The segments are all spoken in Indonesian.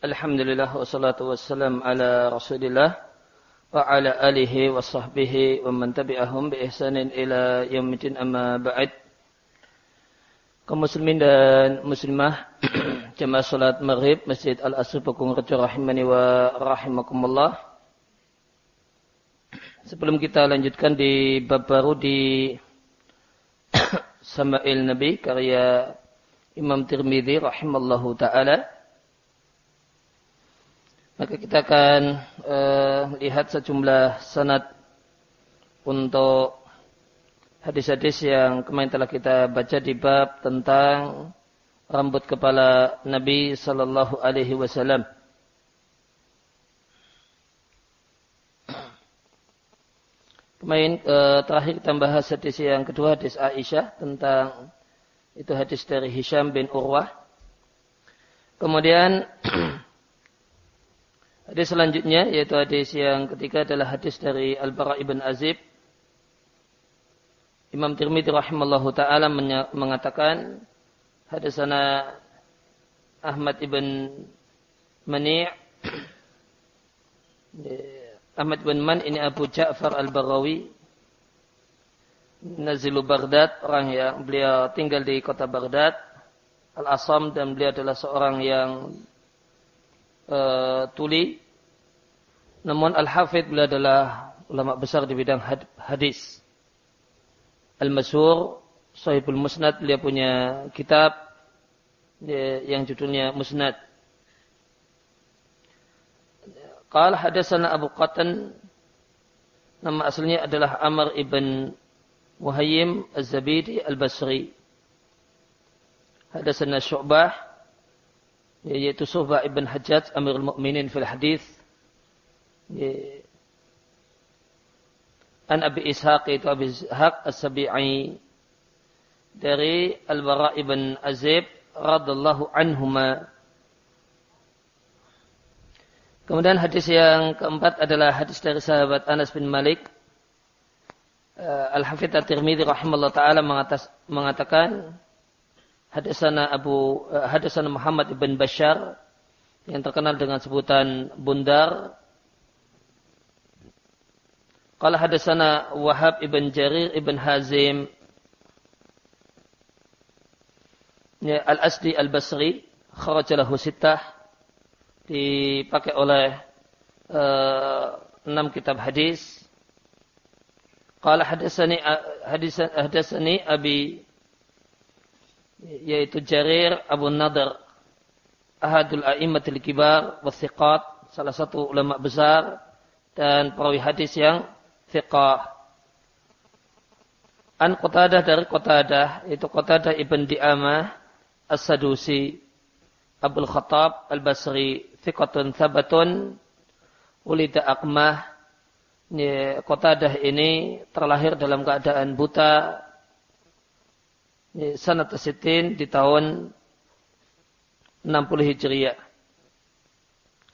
Alhamdulillah wassalatu wassalam ala Rasulillah wa ala alihi wa sahbihi wa man tabi'ahum bi ihsanin ila yaumil amma ba'd. Kaum muslimin dan muslimah jemaah salat Maghrib Masjid Al-Asr Pakung Rejo rahimani wa rahimakumullah. Sebelum kita lanjutkan di bab baru di Sama'il Nabi karya Imam Tirmidzi rahimallahu taala maka kita akan uh, lihat sejumlah sanad untuk hadis-hadis yang kemarin telah kita baca di bab tentang rambut kepala Nabi Sallallahu Alaihi Wasallam. Kemarin uh, terakhir kita bahas hadis yang kedua hadis Aisyah tentang itu hadis dari Hisham bin Urwah. Kemudian Hadis selanjutnya yaitu hadis yang ketiga adalah hadis dari Al-Bara ibn Azib. Imam Tirmidzi rahimallahu taala mengatakan hadisana Ahmad ibn Mani' Ahmad bin Man ini Abu Ja'far Al-Barawi Nazilu Baghdad orang yang beliau tinggal di kota Baghdad Al-Asam dan beliau adalah seorang yang uh, tuli. Namun Al-Hafidh beliau adalah ulama besar di bidang hadis. Al-Masyur, Sahibul Musnad, beliau punya kitab yang judulnya Musnad. Qala hadasana Abu Qatan nama aslinya adalah Amr ibn Muhayyim Az-Zabidi Al-Basri. Hadasana Syu'bah yaitu Suhbah ibn Hajjaj Amirul Mukminin fil hadis An Abi Ishaq itu Abi Ishaq As-Sabi'i. Dari Al-Bara ibn Azib radallahu anhuma. Kemudian hadis yang keempat adalah hadis dari sahabat Anas bin Malik. Eh, Al-Hafidh At-Tirmidzi rahimahullah taala mengatakan hadasana Abu uh, hadasana Muhammad ibn Bashar yang terkenal dengan sebutan Bundar. Qala hadasana Wahab ibn Jarir ibn Hazim ya, Al-Asdi Al-Basri kharajalahu sittah dipakai oleh uh, enam kitab hadis. Qala hadasani hadasani Abi yaitu Jarir Abu Nadar ahadul a'immatil kibar wasiqat salah satu ulama besar dan perawi hadis yang thiqah. An Qatadah dari Qatadah itu Qatadah ibn Di'amah As-Sadusi Abdul Khattab Al-Basri thiqatun thabatun ulida akmah Qatadah ini terlahir dalam keadaan buta sanat sitin di tahun 60 Hijriah.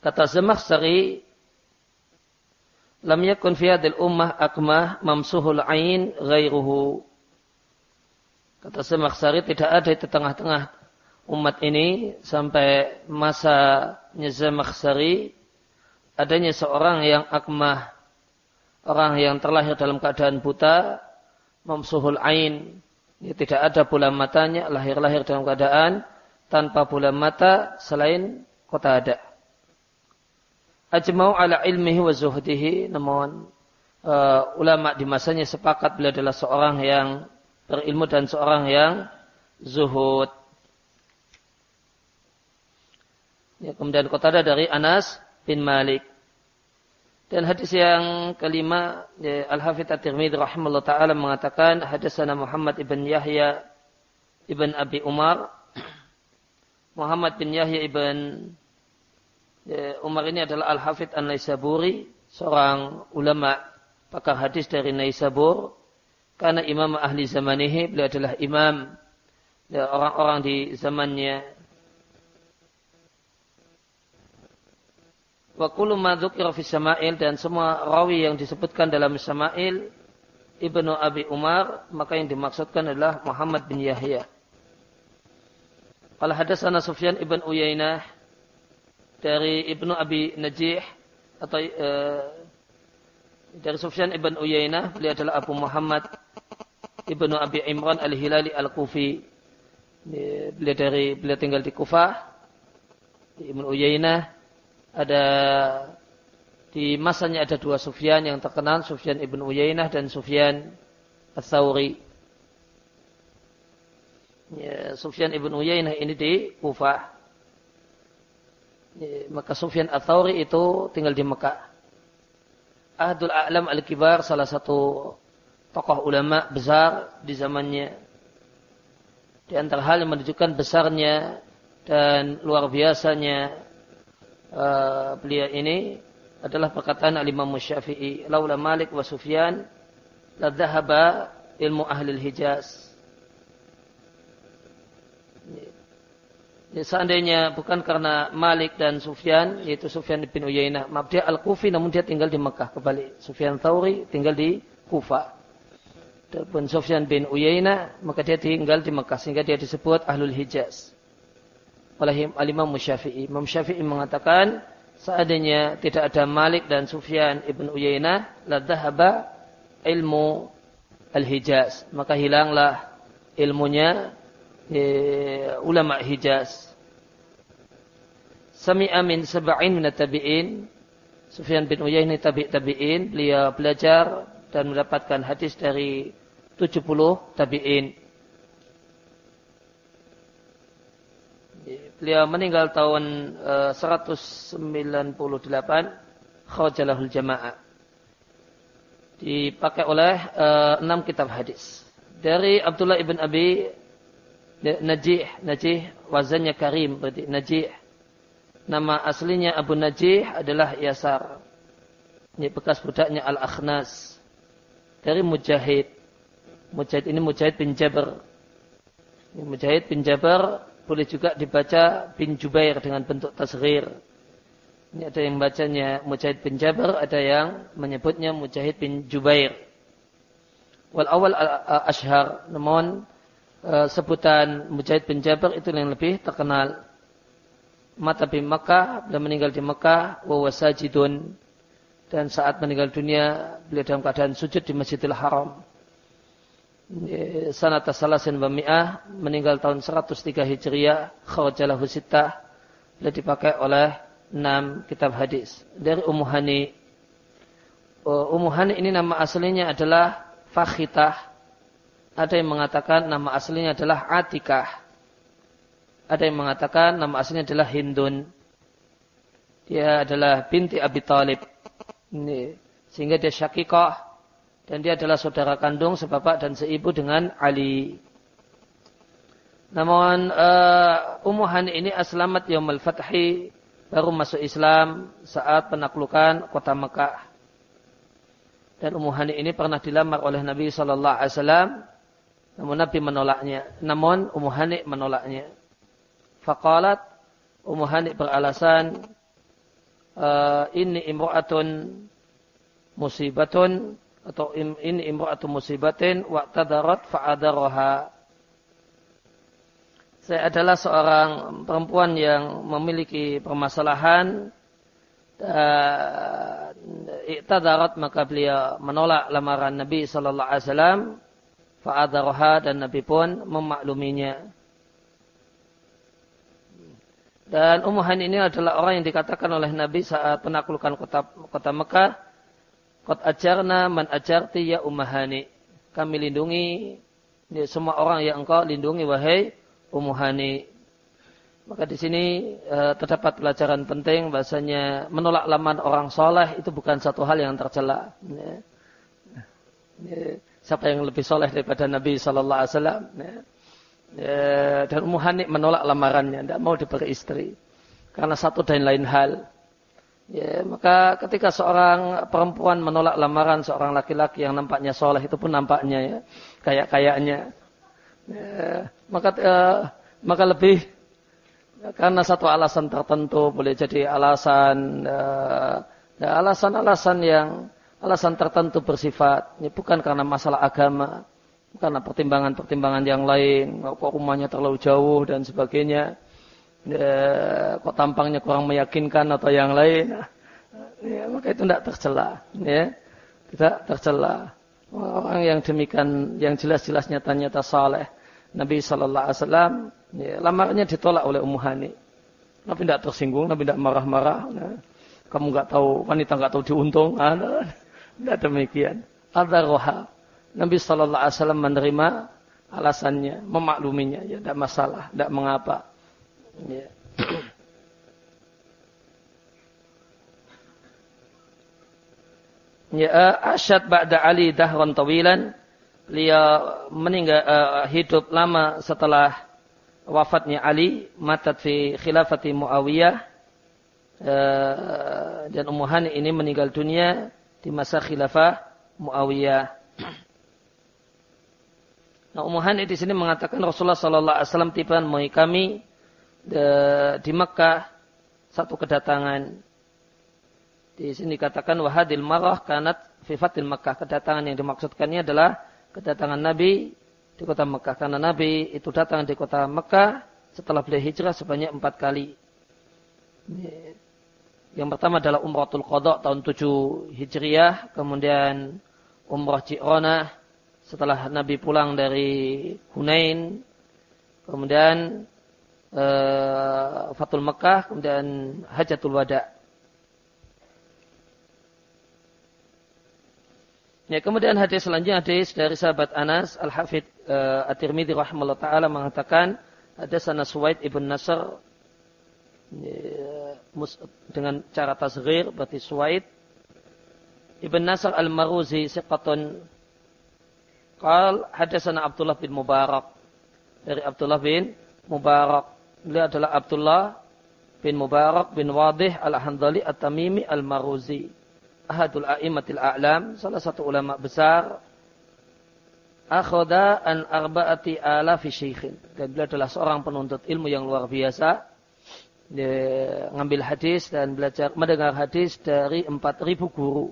Kata Zamakhsari, lam yakun fi hadil ummah akmah mamsuhul ain ghairuhu. Kata Zamakhsari tidak ada di tengah-tengah umat ini sampai masa Zamakhsari adanya seorang yang akmah orang yang terlahir dalam keadaan buta mamsuhul ain Ya, tidak ada bola matanya, lahir-lahir dalam keadaan tanpa bola mata selain kota ada. Ajmau ala ilmihi wa zuhdihi, namun uh, ulama di masanya sepakat beliau adalah seorang yang berilmu dan seorang yang zuhud. Ya, kemudian kota ada dari Anas bin Malik. Dan hadis yang kelima ya, Al-Hafidh At-Tirmidzi rahimahullah taala mengatakan hadisana Muhammad ibn Yahya ibn Abi Umar. Muhammad bin Yahya ibn ya, Umar ini adalah Al-Hafidh An-Naisaburi seorang ulama pakar hadis dari Naisabur. Karena imam ahli zamanihi beliau adalah imam ya, orang-orang di zamannya Wa kullu ma dzukira fi Sama'il dan semua rawi yang disebutkan dalam Sama'il Ibnu Abi Umar maka yang dimaksudkan adalah Muhammad bin Yahya. Qala hadatsana Sufyan ibn Uyainah dari Ibnu Abi Najih atau uh, dari Sufyan ibn Uyainah, beliau adalah Abu Muhammad ibnu Abi Imran al-Hilali al-Kufi. Beliau dari beliau tinggal di Kufah. Ibnu Uyainah ada di masanya ada dua Sufyan yang terkenal, Sufyan ibn Uyainah dan Sufyan al-Thawri. Ya, Sufyan ibn Uyainah ini di Kufah. Ya, maka Sufyan al-Thawri itu tinggal di Mekah. Ahdul A'lam Al-Kibar salah satu tokoh ulama besar di zamannya. Di antara hal yang menunjukkan besarnya dan luar biasanya uh, beliau ini adalah perkataan Al-Imam Syafi'i, "Laula Malik wa Sufyan la ilmu ahli Hijaz." Ya, seandainya bukan karena Malik dan Sufyan, yaitu Sufyan bin Uyainah, dia Al-Kufi namun dia tinggal di Mekah kembali. Sufyan Thauri tinggal di Kufa. Dan Sufyan bin Uyainah, maka dia tinggal di Mekah sehingga dia disebut Ahlul Hijaz. Oleh Imam Syafi'i. Imam Syafi'i mengatakan, seandainya tidak ada Malik dan Sufyan ibn Uyainah, la dhahaba ilmu Al-Hijaz. Maka hilanglah ilmunya Eh, ulama Hijaz. Sami'a min sab'in min tabi'in. Sufyan bin Uyainah tabi' tabi'in. Beliau belajar dan mendapatkan hadis dari 70 tabi'in. Beliau meninggal tahun uh, 198 khawajalahul jamaah. Dipakai oleh uh, enam kitab hadis. Dari Abdullah ibn Abi Najih, Najih wazannya Karim berarti Najih. Nama aslinya Abu Najih adalah Yasar. Ini bekas budaknya Al-Akhnas. Dari Mujahid. Mujahid ini Mujahid bin Jabir. Ini Mujahid bin Jabir boleh juga dibaca bin Jubair dengan bentuk tasghir. Ini ada yang bacanya Mujahid bin Jabir, ada yang menyebutnya Mujahid bin Jubair. Wal awal ashhar, namun Eh, sebutan Mujahid bin Jabir itu yang lebih terkenal. Mata bin Makkah, beliau meninggal di Makkah, wa wasajidun. Dan saat meninggal dunia, beliau dalam keadaan sujud di Masjidil Haram. Sanata salasin wa mi'ah, meninggal tahun 103 Hijriah, khawajalahu sittah, beliau dipakai oleh enam kitab hadis. Dari Ummu Hani. Oh, Ummu Hani ini nama aslinya adalah Fakhitah ada yang mengatakan nama aslinya adalah Atikah. Ada yang mengatakan nama aslinya adalah Hindun. Dia adalah binti Abi Talib. Ini. Sehingga dia syakikah. Dan dia adalah saudara kandung sebapak dan seibu dengan Ali. Namun uh, Ummu Hani ini aslamat yaumul fathi baru masuk Islam saat penaklukan kota Mekah. Dan Ummu Hani ini pernah dilamar oleh Nabi Shallallahu Alaihi Wasallam namun Nabi menolaknya. Namun Ummu Hani menolaknya. Faqalat Ummu Hani beralasan uh, ini imra'atun musibatun atau ini imra'atun musibatin wa tadarat fa'adaraha. Saya adalah seorang perempuan yang memiliki permasalahan dan iktadarat maka beliau menolak lamaran Nabi sallallahu alaihi wasallam Fa'adharha dan Nabi pun memakluminya. Dan Ummu ini adalah orang yang dikatakan oleh Nabi saat penaklukan kota, kota Mekah. Kot ajarna man ajarti ya Ummu Hani. Kami lindungi ya, semua orang yang engkau lindungi wahai Ummu Hani. Maka di sini e, terdapat pelajaran penting bahasanya menolak laman orang soleh itu bukan satu hal yang tercela. Ya. Ya siapa yang lebih soleh daripada Nabi Sallallahu Alaihi Wasallam. Ya. Ya, dan Ummu Hani menolak lamarannya, tidak mau diberi istri karena satu dan lain hal. Ya, maka ketika seorang perempuan menolak lamaran seorang laki-laki yang nampaknya soleh itu pun nampaknya ya kayak kayaknya, ya, maka uh, maka lebih ya, karena satu alasan tertentu boleh jadi alasan uh, ya, alasan-alasan yang alasan tertentu bersifat, ini bukan karena masalah agama, karena pertimbangan-pertimbangan yang lain, kok rumahnya terlalu jauh dan sebagainya. Ya, kok tampangnya kurang meyakinkan atau yang lain. Ya, maka itu tidak tercela ya. Tidak tercela. Orang yang demikian yang jelas-jelas nyata-nyata saleh Nabi Shallallahu Alaihi Wasallam ya, lamarnya ditolak oleh Ummu Hani. Nabi tidak tersinggung Nabi tidak marah-marah ya. kamu nggak tahu wanita nggak tahu diuntung ah, tidak demikian. Ada roha. Nabi Shallallahu Alaihi Wasallam menerima alasannya memakluminya. Ya tidak masalah tidak mengapa ya. Ya, uh, Asyad ba'da Ali dahran tawilan. Beliau meninggal uh, hidup lama setelah wafatnya Ali, matat fi khilafati Muawiyah. Uh, dan Ummu Hani ini meninggal dunia di masa khilafah Muawiyah. Nah, Ummu Hani di sini mengatakan Rasulullah sallallahu alaihi wasallam tiba menemui kami di Mekah satu kedatangan di sini dikatakan wahadil marah kanat fifatil Mekah. Kedatangan yang dimaksudkannya adalah kedatangan Nabi di kota Mekah. Karena Nabi itu datang di kota Mekah setelah beliau hijrah sebanyak empat kali. Yang pertama adalah Umratul Qadha tahun 7 Hijriah. Kemudian Umrah Ji'ronah setelah Nabi pulang dari Hunain. Kemudian uh, Fatul Mekah. Kemudian Hajatul Wada' Ya, kemudian hadis selanjutnya hadis dari sahabat Anas Al-Hafidh uh, At-Tirmidzi rahimahullah taala mengatakan ada sana Suwaid ibn Nasr ya, dengan cara tasghir berarti Suwaid ibn Nasr Al-Maruzi siqatun qal hadatsana Abdullah bin Mubarak dari Abdullah bin Mubarak beliau adalah Abdullah bin Mubarak bin Wadih Al-Handali At-Tamimi Al-Maruzi ahadul a'immatil a'lam, salah satu ulama besar, akhoda an arba'ati alafi syekhin. Dan beliau adalah seorang penuntut ilmu yang luar biasa. Dia ngambil hadis dan belajar mendengar hadis dari 4000 guru.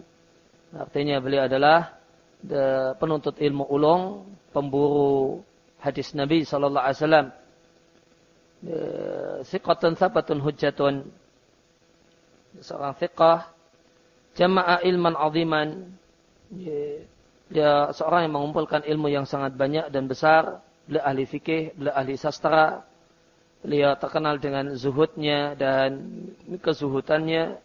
Artinya beliau adalah penuntut ilmu ulung, pemburu hadis Nabi sallallahu alaihi wasallam. Siqatun sabatun hujjatun. Seorang fiqah jama'a ilman aziman. Dia seorang yang mengumpulkan ilmu yang sangat banyak dan besar. Beliau ahli fikih, beliau ahli sastra. Beliau terkenal dengan zuhudnya dan kezuhutannya.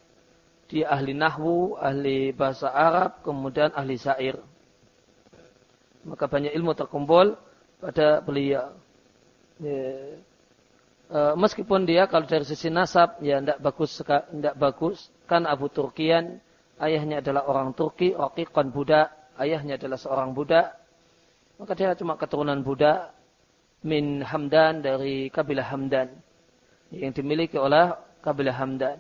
Dia ahli nahwu, ahli bahasa Arab, kemudian ahli syair. Maka banyak ilmu terkumpul pada beliau. Ya. E, meskipun dia kalau dari sisi nasab ya tidak bagus tidak bagus kan Abu Turkian ayahnya adalah orang Turki, Okiqon budak, ayahnya adalah seorang budak, maka dia cuma keturunan budak min Hamdan dari kabilah Hamdan yang dimiliki oleh kabilah Hamdan.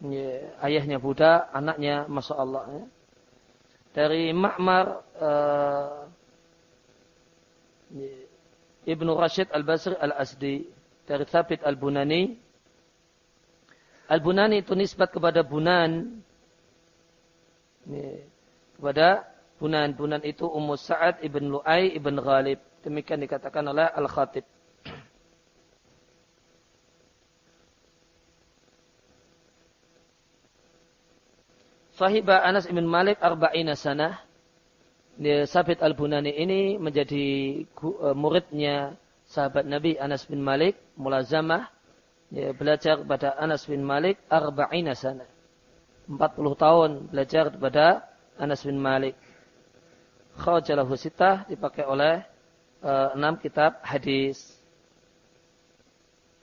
Ya, ayahnya budak, anaknya masya Allah. Ya. Dari Ma'mar uh, Ibnu Rashid Al-Basri Al-Asdi dari Thabit Al-Bunani. Al-Bunani itu nisbat kepada Bunan ini, kepada bunan-bunan itu Ummu Sa'ad ibn Lu'ay ibn Ghalib. Demikian dikatakan oleh Al-Khatib. Sahibah Anas ibn Malik arba'ina sanah. Sabit al-Bunani ini menjadi e, muridnya sahabat Nabi Anas bin Malik. Mulazamah. Dia belajar kepada Anas bin Malik arba'ina sanah. 40 tahun belajar kepada Anas bin Malik. Khawajalahu sitah dipakai oleh uh, enam kitab hadis.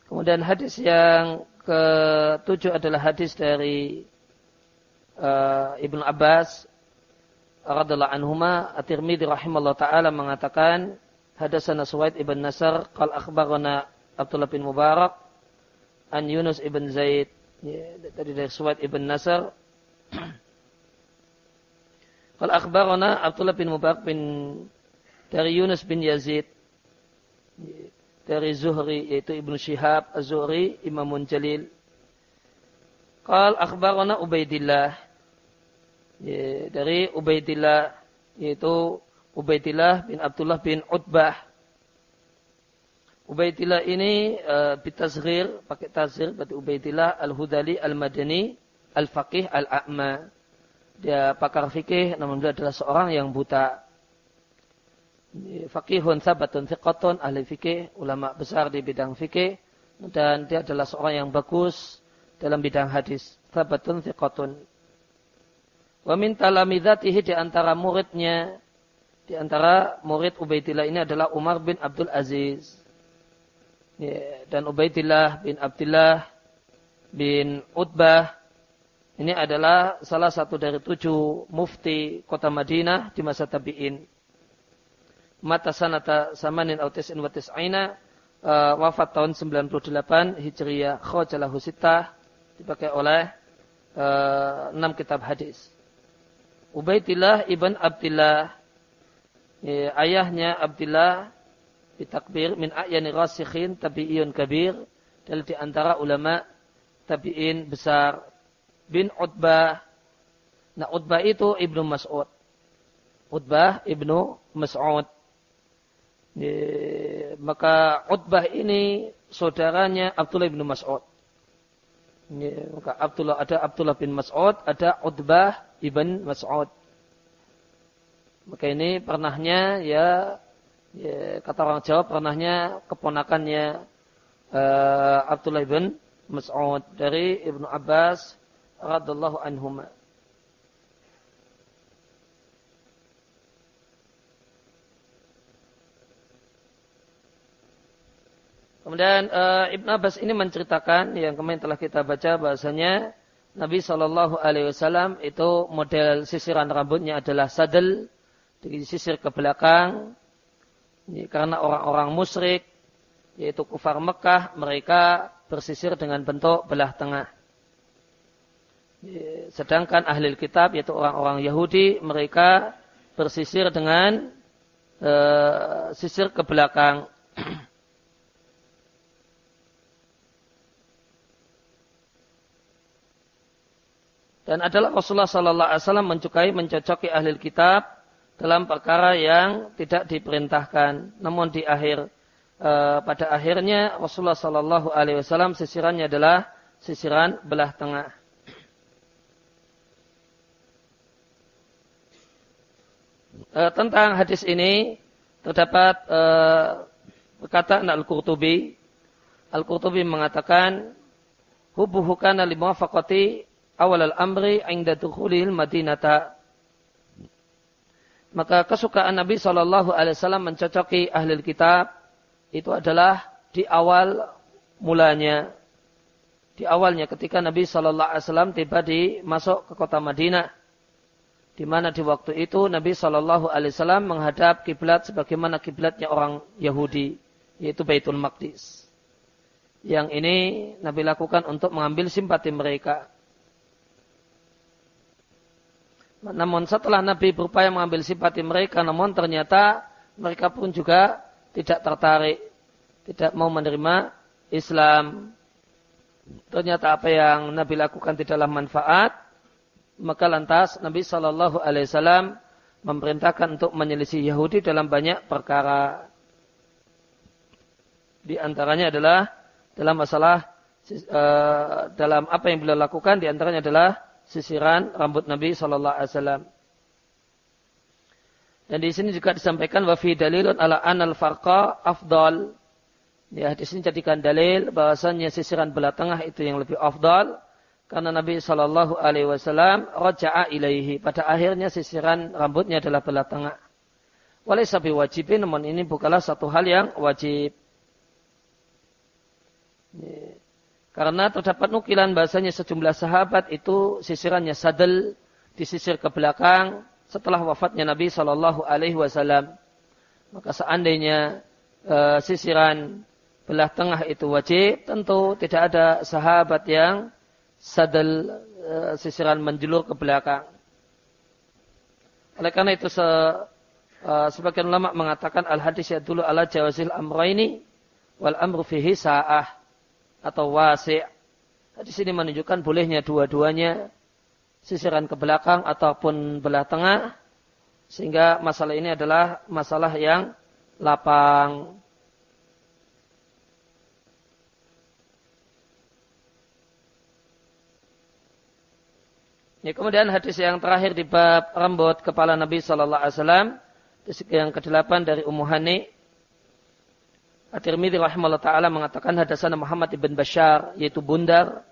Kemudian hadis yang ketujuh adalah hadis dari uh, Ibnu Abbas radhiallahu anhuma At-Tirmidzi rahimallahu taala mengatakan hadasana Suwaid ibn Nasr qal akhbarana Abdullah bin Mubarak an Yunus ibn Zaid Ya, tadi dari Suwaid ibn Nasr. Kalau akhbarana Abdullah bin Mubarak bin dari Yunus bin Yazid ya, dari Zuhri yaitu Ibnu Syihab Az-Zuhri Imamun Jalil. Qal akhbarana Ubaidillah ya, dari Ubaidillah yaitu Ubaidillah bin Abdullah bin Utbah Ubaidillah ini uh, bitazghir, pakai tazghir berarti Ubaidillah Al-Hudali Al-Madani Al-Faqih Al-A'ma. Dia pakar fikih namun dia adalah seorang yang buta. Faqihun sabatun thiqatun ahli fikih, ulama besar di bidang fikih dan dia adalah seorang yang bagus dalam bidang hadis. Sabatun thiqatun. Wa min talamidatihi di antara muridnya di antara murid Ubaidillah ini adalah Umar bin Abdul Aziz. Dan Ubaidillah bin Abdullah bin Utbah ini adalah salah satu dari tujuh mufti kota Madinah di masa tabi'in. Mata sanata samanin autisin watis aina uh, wafat tahun 98 Hijriyah Khojalahu Sittah dipakai oleh uh, enam kitab hadis. Ubaidillah ibn Abdullah ya, ayahnya Abdullah bitakbir min a'yani rasikhin tabi'iyun kabir. Dari di antara ulama tabi'in besar. Bin Utbah. Nah Utbah itu Ibnu Mas'ud. Utbah Ibnu Mas'ud. Maka Utbah ini saudaranya Abdullah Ibnu Mas'ud. Maka Abdullah ada Abdullah bin Mas'ud ada Utbah ibn Mas'ud maka ini pernahnya ya ya, kata orang Jawa pernahnya keponakannya uh, Abdullah bin Mas'ud dari Ibnu Abbas radhiyallahu anhuma. Kemudian uh, Ibn Abbas ini menceritakan yang kemarin telah kita baca bahasanya Nabi Shallallahu Alaihi Wasallam itu model sisiran rambutnya adalah sadel, sisir ke belakang, ini karena orang-orang musyrik, yaitu kufar Mekah, mereka bersisir dengan bentuk belah tengah. Sedangkan ahli kitab, yaitu orang-orang Yahudi, mereka bersisir dengan e, sisir ke belakang. Dan adalah Rasulullah Sallallahu Alaihi Wasallam mencukai, mencocoki ahli kitab dalam perkara yang tidak diperintahkan. Namun di akhir e, pada akhirnya Rasulullah Shallallahu Alaihi Wasallam sisirannya adalah sisiran belah tengah. E, tentang hadis ini terdapat e, perkataan Al-Qurtubi. Al-Qurtubi mengatakan hubuhu kana limuwafaqati awal al-amri inda dukhulil madinata maka kesukaan Nabi Shallallahu Alaihi Wasallam mencocoki ahli kitab itu adalah di awal mulanya, di awalnya ketika Nabi Shallallahu Alaihi Wasallam tiba di masuk ke kota Madinah, di mana di waktu itu Nabi Shallallahu Alaihi Wasallam menghadap kiblat sebagaimana kiblatnya orang Yahudi, yaitu Baitul Maqdis. Yang ini Nabi lakukan untuk mengambil simpati mereka. Namun setelah Nabi berupaya mengambil simpati mereka, namun ternyata mereka pun juga tidak tertarik, tidak mau menerima Islam. Ternyata apa yang Nabi lakukan tidaklah manfaat, maka lantas Nabi Shallallahu Alaihi Wasallam memerintahkan untuk menyelisih Yahudi dalam banyak perkara. Di antaranya adalah dalam masalah uh, dalam apa yang beliau lakukan, di antaranya adalah sisiran rambut Nabi Shallallahu Alaihi Wasallam. Dan di sini juga disampaikan wafi dalilun ala anal farqa afdal. Ya, di sini jadikan dalil bahwasanya sisiran belah tengah itu yang lebih afdal karena Nabi Shallallahu Alaihi Wasallam roja'a ilaihi pada akhirnya sisiran rambutnya adalah belah tengah. Walai sabi wajibin, namun ini bukanlah satu hal yang wajib. Ya. Karena terdapat nukilan bahasanya sejumlah sahabat itu sisirannya sadel disisir ke belakang setelah wafatnya Nabi Shallallahu Alaihi Wasallam. Maka seandainya e, sisiran belah tengah itu wajib, tentu tidak ada sahabat yang sadel e, sisiran menjulur ke belakang. Oleh karena itu se, e, sebagian ulama mengatakan al hadis ya dulu ala jawazil amraini wal amru fihi sa'ah atau wasi'. Nah, di sini menunjukkan bolehnya dua-duanya sisiran ke belakang ataupun belah tengah sehingga masalah ini adalah masalah yang lapang. Ya, kemudian hadis yang terakhir di bab rambut kepala Nabi Shallallahu Alaihi Wasallam yang ke-8 dari Umuhani At-Tirmidzi rahimahullah taala mengatakan hadasan Muhammad ibn Bashar yaitu Bundar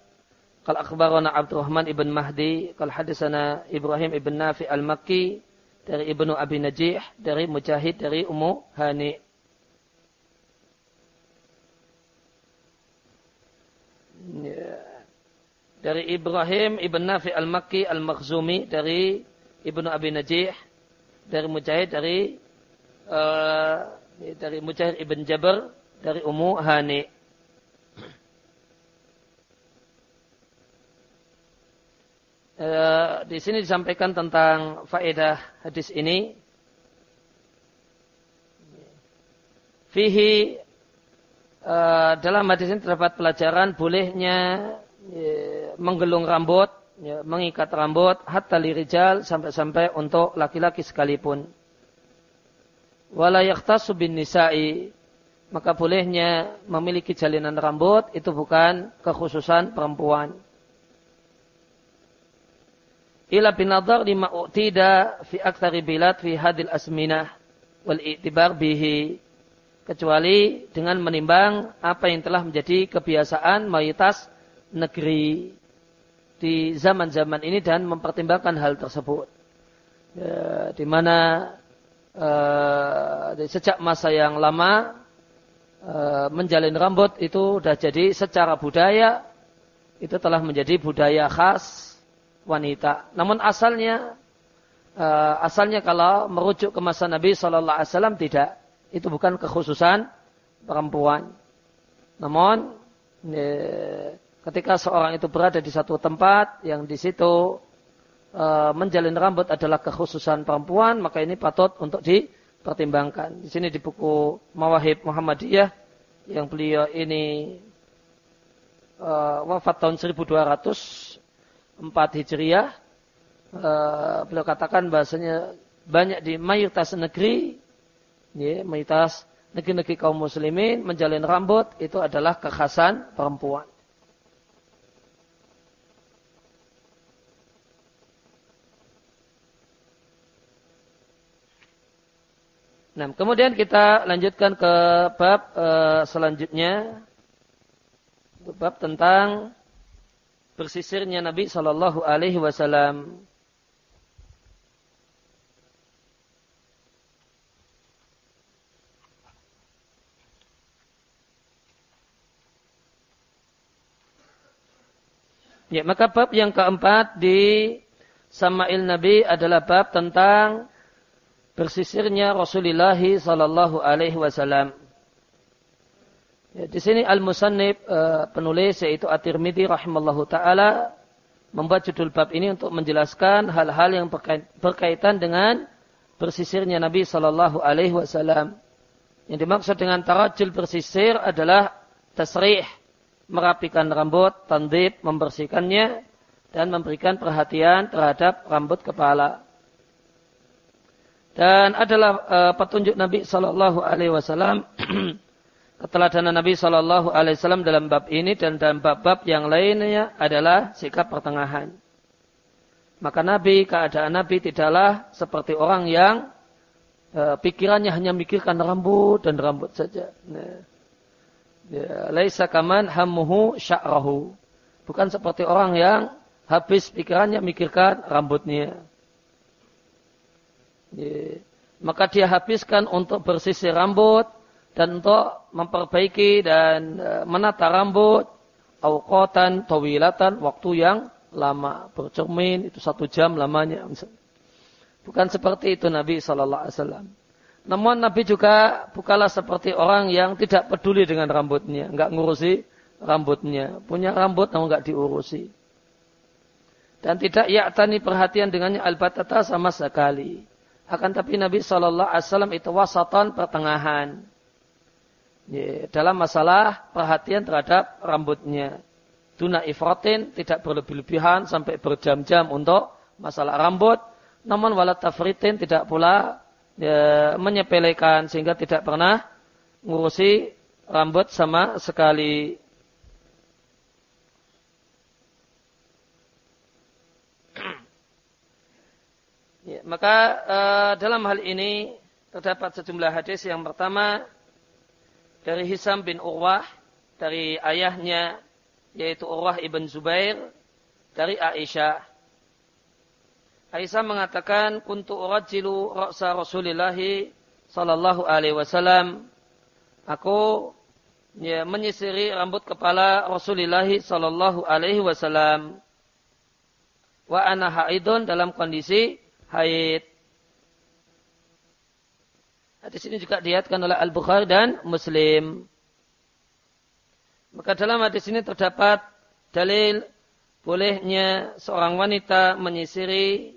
Qal akhbarana Abdurrahman ibn Mahdi, qal hadisana Ibrahim ibn Nafi al-Makki dari Ibnu Abi Najih, dari Mujahid dari Ummu Hani. Ya. Dari Ibrahim ibn Nafi al-Makki al-Makhzumi dari Ibnu Abi Najih dari Mujahid dari uh, dari Mujahid ibn Jabir dari Ummu Hani. e, di sini disampaikan tentang faedah hadis ini. Fihi e, dalam hadis ini terdapat pelajaran bolehnya e, menggelung rambut, ya, mengikat rambut hatta lirijal sampai-sampai untuk laki-laki sekalipun. Wala yakhtasu bin nisa'i. Maka bolehnya memiliki jalinan rambut itu bukan kekhususan perempuan. Ila binadhar lima u'tida fi aktsari bilad fi hadil asminah wal i'tibar bihi. Kecuali dengan menimbang apa yang telah menjadi kebiasaan mayoritas negeri di zaman-zaman ini dan mempertimbangkan hal tersebut. Ya, di mana uh, sejak masa yang lama uh, menjalin rambut itu sudah jadi secara budaya itu telah menjadi budaya khas wanita. Namun asalnya uh, asalnya kalau merujuk ke masa Nabi Shallallahu Alaihi Wasallam tidak, itu bukan kekhususan perempuan. Namun ketika seorang itu berada di satu tempat yang di situ menjalin rambut adalah kekhususan perempuan, maka ini patut untuk dipertimbangkan. Di sini di buku Mawahib Muhammadiyah yang beliau ini uh, wafat tahun 1200 4 Hijriah uh, beliau katakan bahasanya banyak di mayoritas negeri ya, mayoritas negeri-negeri kaum muslimin menjalin rambut itu adalah kekhasan perempuan. Nah, kemudian kita lanjutkan ke bab uh, selanjutnya bab tentang bersisirnya Nabi Shallallahu Alaihi Wasallam. Ya, maka bab yang keempat di Sama'il Nabi adalah bab tentang bersisirnya Rasulullah Sallallahu Alaihi Wasallam. Ya, di sini Al-Musannib uh, penulis yaitu At-Tirmidzi rahimallahu taala membuat judul bab ini untuk menjelaskan hal-hal yang berkaitan dengan bersisirnya Nabi sallallahu alaihi wasallam. Yang dimaksud dengan tarajul bersisir adalah tasrih, merapikan rambut, tandib, membersihkannya dan memberikan perhatian terhadap rambut kepala. Dan adalah uh, petunjuk Nabi sallallahu alaihi wasallam keteladanan Nabi Shallallahu Alaihi Wasallam dalam bab ini dan dalam bab-bab yang lainnya adalah sikap pertengahan. Maka Nabi, keadaan Nabi tidaklah seperti orang yang e, pikirannya hanya mikirkan rambut dan rambut saja. Nah, ya, laisa kaman hammuhu sya'rahu. Bukan seperti orang yang habis pikirannya mikirkan rambutnya. Maka dia habiskan untuk bersisir rambut, dan untuk memperbaiki dan e, menata rambut awqatan tawilatan waktu yang lama. Bercermin itu satu jam lamanya bukan seperti itu Nabi Shallallahu Alaihi Wasallam. Namun Nabi juga bukanlah seperti orang yang tidak peduli dengan rambutnya nggak ngurusi rambutnya. Punya rambut namun nggak diurusi. Dan tidak yaktani perhatian dengannya albatata sama sekali akan tapi Nabi Shallallahu Alaihi Wasallam itu wasatan pertengahan ya, dalam masalah perhatian terhadap rambutnya. Tuna ifratin tidak berlebih-lebihan sampai berjam-jam untuk masalah rambut. Namun walat tafritin tidak pula ya, menyepelekan sehingga tidak pernah ngurusi rambut sama sekali. Ya, maka uh, dalam hal ini terdapat sejumlah hadis yang pertama dari Hisam bin Urwah dari ayahnya yaitu Urwah ibn Zubair dari Aisyah. Aisyah mengatakan kuntu urajilu ra'sa Rasulillah sallallahu alaihi wasallam. Aku ya, menyisiri rambut kepala Rasulullah sallallahu alaihi wasallam. Wa ana haidun dalam kondisi haid. Hadis ini juga diatkan oleh Al-Bukhari dan Muslim. Maka dalam hadis ini terdapat dalil bolehnya seorang wanita menyisiri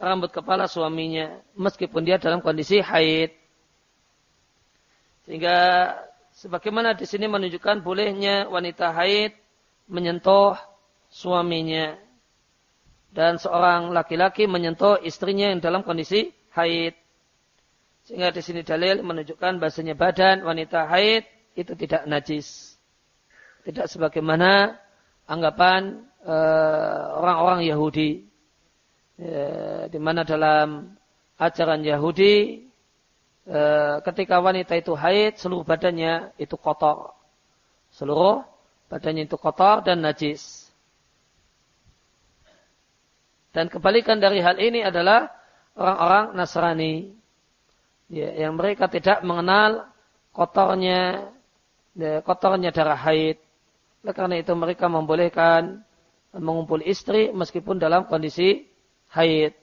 rambut kepala suaminya meskipun dia dalam kondisi haid. Sehingga sebagaimana di sini menunjukkan bolehnya wanita haid menyentuh suaminya dan seorang laki-laki menyentuh istrinya yang dalam kondisi haid. Sehingga di sini dalil menunjukkan bahasanya badan wanita haid itu tidak najis. Tidak sebagaimana anggapan eh, orang-orang uh, Yahudi. Ya, di mana dalam ajaran Yahudi uh, ketika wanita itu haid seluruh badannya itu kotor. Seluruh badannya itu kotor dan najis. Dan kebalikan dari hal ini adalah orang-orang Nasrani. Ya, yang mereka tidak mengenal kotornya ya, kotornya darah haid. Oleh karena itu mereka membolehkan mengumpul istri meskipun dalam kondisi haid.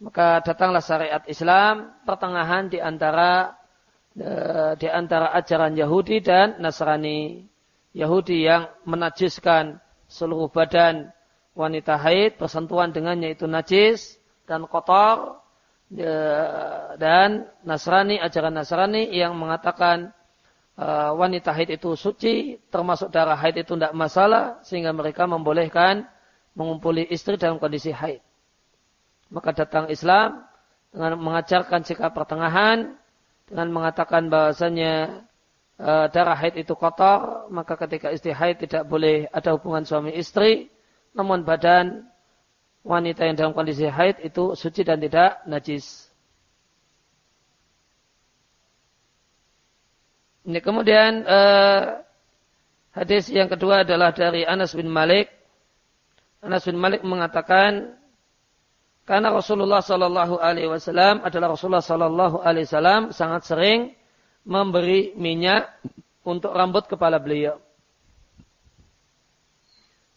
Maka datanglah syariat Islam pertengahan di antara ya, di antara ajaran Yahudi dan Nasrani. Yahudi yang menajiskan seluruh badan wanita haid bersentuhan dengannya itu najis dan kotor ya, dan Nasrani ajaran Nasrani yang mengatakan uh, wanita haid itu suci termasuk darah haid itu tidak masalah sehingga mereka membolehkan mengumpuli istri dalam kondisi haid. Maka datang Islam dengan mengajarkan sikap pertengahan dengan mengatakan bahasanya uh, darah haid itu kotor maka ketika istri haid tidak boleh ada hubungan suami istri namun badan wanita yang dalam kondisi haid itu suci dan tidak najis. Ini kemudian eh, hadis yang kedua adalah dari Anas bin Malik. Anas bin Malik mengatakan karena Rasulullah Shallallahu Alaihi Wasallam adalah Rasulullah Shallallahu Alaihi Wasallam sangat sering memberi minyak untuk rambut kepala beliau.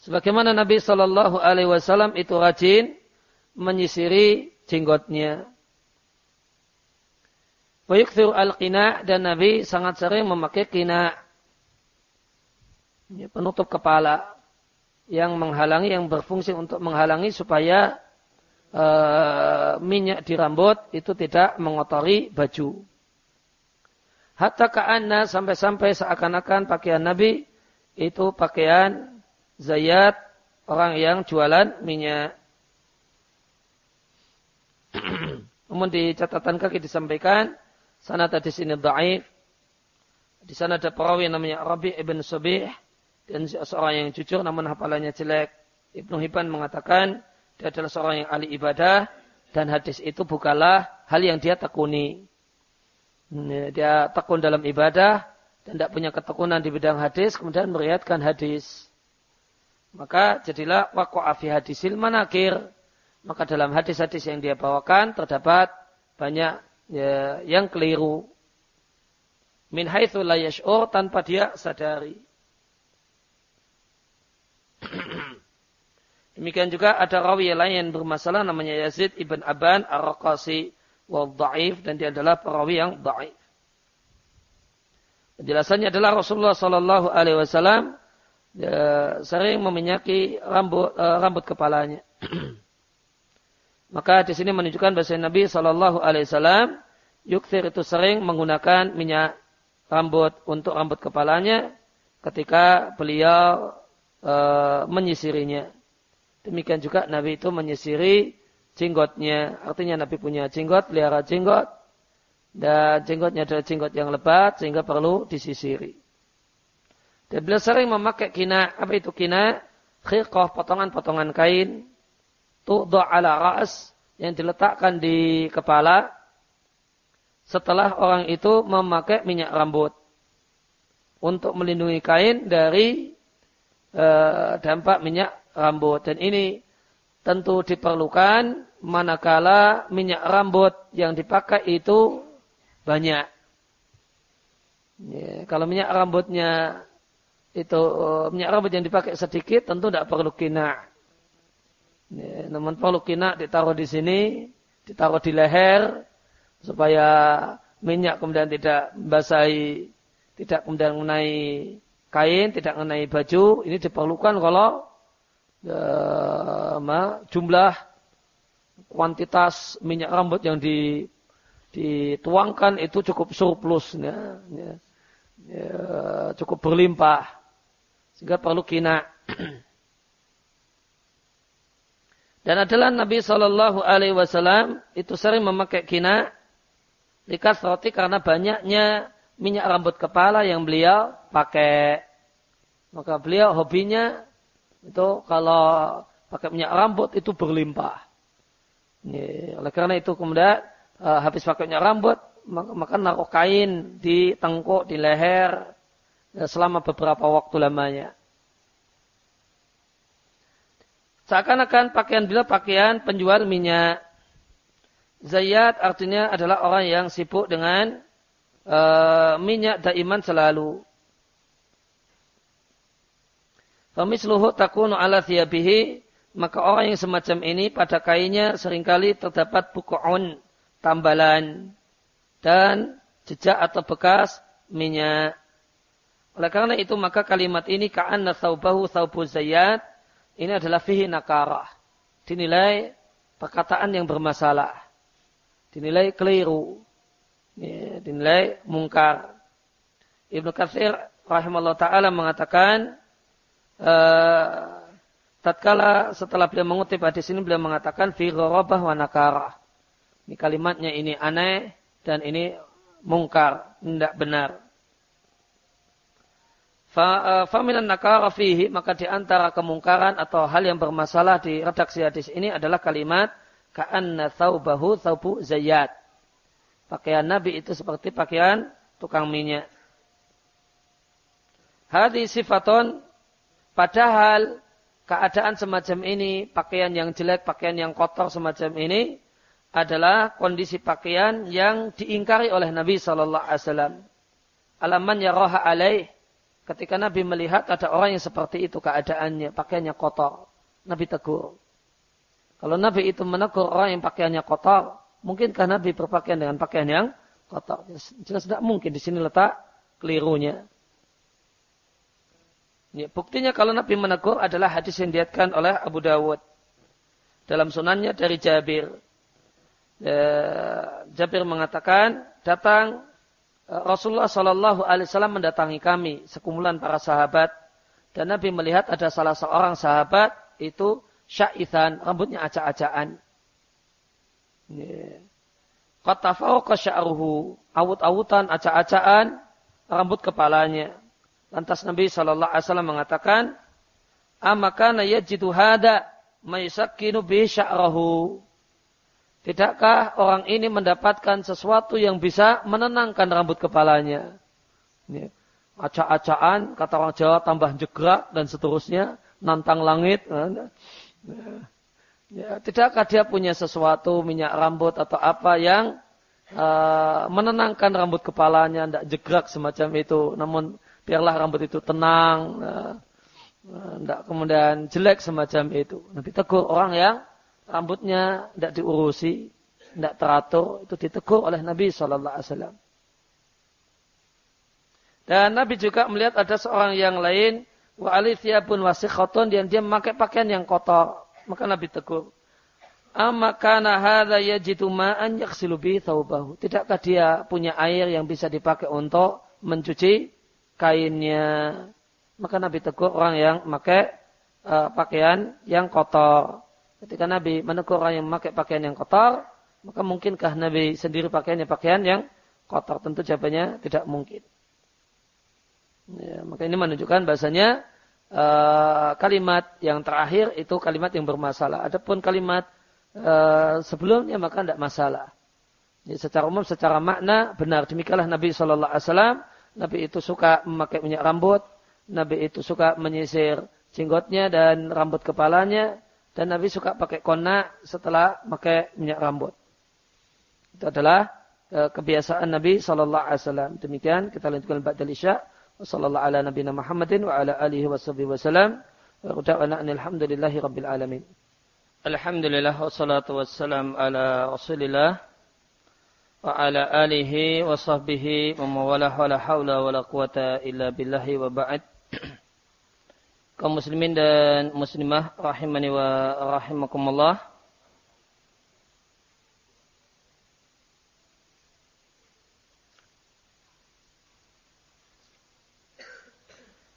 Sebagaimana Nabi Shallallahu Alaihi Wasallam itu rajin menyisiri jenggotnya. Wayukthir al-qina dan Nabi sangat sering memakai kina. penutup kepala yang menghalangi, yang berfungsi untuk menghalangi supaya uh, minyak di rambut itu tidak mengotori baju. Hatta ka'anna sampai-sampai seakan-akan pakaian Nabi itu pakaian Zayat orang yang jualan minyak. Namun di catatan kaki disampaikan sana tadi sini dhaif. Di sana ada perawi namanya Rabi ibn Subih dan seorang yang jujur namun hafalannya jelek. Ibnu Hibban mengatakan dia adalah seorang yang ahli ibadah dan hadis itu bukanlah hal yang dia tekuni. Dia tekun dalam ibadah dan tidak punya ketekunan di bidang hadis kemudian meriatkan hadis. Maka jadilah waqa'a hadisil manakir. Maka dalam hadis-hadis yang dia bawakan terdapat banyak ya, yang keliru. Min haitsu la yash'ur tanpa dia sadari. Demikian juga ada rawi lain yang bermasalah namanya Yazid ibn Aban ar-Raqasi wal da'if dan dia adalah perawi yang da'if. Penjelasannya adalah Rasulullah sallallahu alaihi wasallam ya, sering meminyaki rambut uh, rambut kepalanya. Maka di sini menunjukkan bahasa Nabi Shallallahu Alaihi Wasallam yukthir itu sering menggunakan minyak rambut untuk rambut kepalanya ketika beliau e, menyisirinya. Demikian juga Nabi itu menyisiri jenggotnya. Artinya Nabi punya jenggot, pelihara jenggot. Dan jenggotnya adalah jenggot yang lebat sehingga perlu disisiri. Dan beliau sering memakai kina. Apa itu kina? Khirqah, potongan-potongan kain. Tu'da' ala ra'as. yang diletakkan di kepala setelah orang itu memakai minyak rambut untuk melindungi kain dari e, dampak minyak rambut dan ini tentu diperlukan manakala minyak rambut yang dipakai itu banyak. Ya, kalau minyak rambutnya itu minyak rambut yang dipakai sedikit tentu tidak perlu kina. Ya, namun perlu kina ditaruh di sini, ditaruh di leher supaya minyak kemudian tidak basahi, tidak kemudian mengenai kain, tidak mengenai baju. Ini diperlukan kalau uh, jumlah kuantitas minyak rambut yang di, dituangkan itu cukup surplus, ya, ya, ya, cukup berlimpah, sehingga perlu kina. Dan adalah Nabi Shallallahu Alaihi Wasallam itu sering memakai kina likas roti karena banyaknya minyak rambut kepala yang beliau pakai. Maka beliau hobinya itu kalau pakai minyak rambut itu berlimpah. Ini, oleh karena itu kemudian uh, habis pakai minyak rambut maka, maka naruh kain di tengkuk, di leher selama beberapa waktu lamanya. Seakan-akan pakaian beliau pakaian penjual minyak. Zayyad artinya adalah orang yang sibuk dengan uh, minyak daiman selalu. Famisluhu takunu ala thiyabihi, maka orang yang semacam ini pada kainnya sering kali terdapat buku'un, tambalan, dan jejak atau bekas minyak. Oleh karena itu maka kalimat ini ka'anna thawbahu thawbu zayyad, ini adalah fihi nakarah. Dinilai perkataan yang bermasalah. Dinilai keliru. Ya, dinilai mungkar. Ibnu Katsir rahimahullah ta'ala mengatakan uh, tatkala setelah beliau mengutip hadis ini beliau mengatakan fi gharabah wa nakarah. Ini kalimatnya ini aneh dan ini mungkar, tidak benar. Eh, faminan nakara fihi, maka di antara kemungkaran atau hal yang bermasalah di redaksi hadis ini adalah kalimat ka'anna thawbahu thawbu zayyat. Pakaian Nabi itu seperti pakaian tukang minyak. Hadis sifaton Padahal keadaan semacam ini, pakaian yang jelek, pakaian yang kotor semacam ini adalah kondisi pakaian yang diingkari oleh Nabi Shallallahu Alaihi Wasallam. Alaman ya roha alaih. Ketika Nabi melihat ada orang yang seperti itu keadaannya, pakaiannya kotor. Nabi tegur. Kalau Nabi itu menegur orang yang pakaiannya kotor, mungkinkah Nabi berpakaian dengan pakaian yang kotor? Jelas tidak mungkin. Di sini letak kelirunya. Ya, buktinya kalau Nabi menegur adalah hadis yang diatkan oleh Abu Dawud. Dalam sunannya dari Jabir. Ya, Jabir mengatakan, datang Rasulullah Shallallahu Alaihi Wasallam mendatangi kami, sekumpulan para sahabat. Dan Nabi melihat ada salah seorang sahabat itu syaithan, rambutnya acak-acakan. Ya. Qatafauqa sya'ruhu, awut-awutan, acak-acakan, rambut kepalanya. Lantas Nabi Shallallahu Alaihi Wasallam mengatakan, Amakana yajidu hada maisakinu bi sya'rahu. Tidakkah orang ini mendapatkan sesuatu yang bisa menenangkan rambut kepalanya? Acak-acaan, kata orang Jawa tambah jegrak dan seterusnya, nantang langit. Ya, tidakkah dia punya sesuatu minyak rambut atau apa yang uh, menenangkan rambut kepalanya, tidak jegrak semacam itu. Namun biarlah rambut itu tenang, tidak eh, kemudian jelek semacam itu. Nabi tegur orang yang rambutnya tidak diurusi, tidak teratur, itu ditegur oleh Nabi Wasallam. Dan Nabi juga melihat ada seorang yang lain, wa alithiyabun wasikhatun, dan dia memakai pakaian yang kotor. Maka Nabi tegur. Amma kana yajidu ma'an yaksilu bi thawbahu. Tidakkah dia punya air yang bisa dipakai untuk mencuci kainnya. Maka Nabi tegur orang yang memakai uh, pakaian yang kotor. Ketika Nabi menegur orang yang memakai pakaian yang kotor, maka mungkinkah Nabi sendiri pakaiannya pakaian yang kotor? Tentu jawabannya tidak mungkin. Ya, maka ini menunjukkan bahasanya uh, kalimat yang terakhir itu kalimat yang bermasalah. Adapun kalimat uh, sebelumnya maka tidak masalah. Jadi secara umum, secara makna benar demikianlah Nabi Wasallam. Nabi itu suka memakai minyak rambut, Nabi itu suka menyisir jenggotnya dan rambut kepalanya, dan Nabi suka pakai kona setelah memakai minyak rambut. Itu adalah uh, kebiasaan Nabi Shallallahu Alaihi Wasallam. Demikian kita lanjutkan ba'dal isya. Wassallallahu ala nabiyina Muhammadin wa ala alihi wa sahbihi. Wa alhamdulillahi rabbil alamin. Alhamdulillah wassalatu wassalam ala Rasulillah wa ala alihi wa wa mawalah wa la hawla wa la quwata illa billahi wa ba'd. Kaum muslimin dan muslimah rahimani wa rahimakumullah.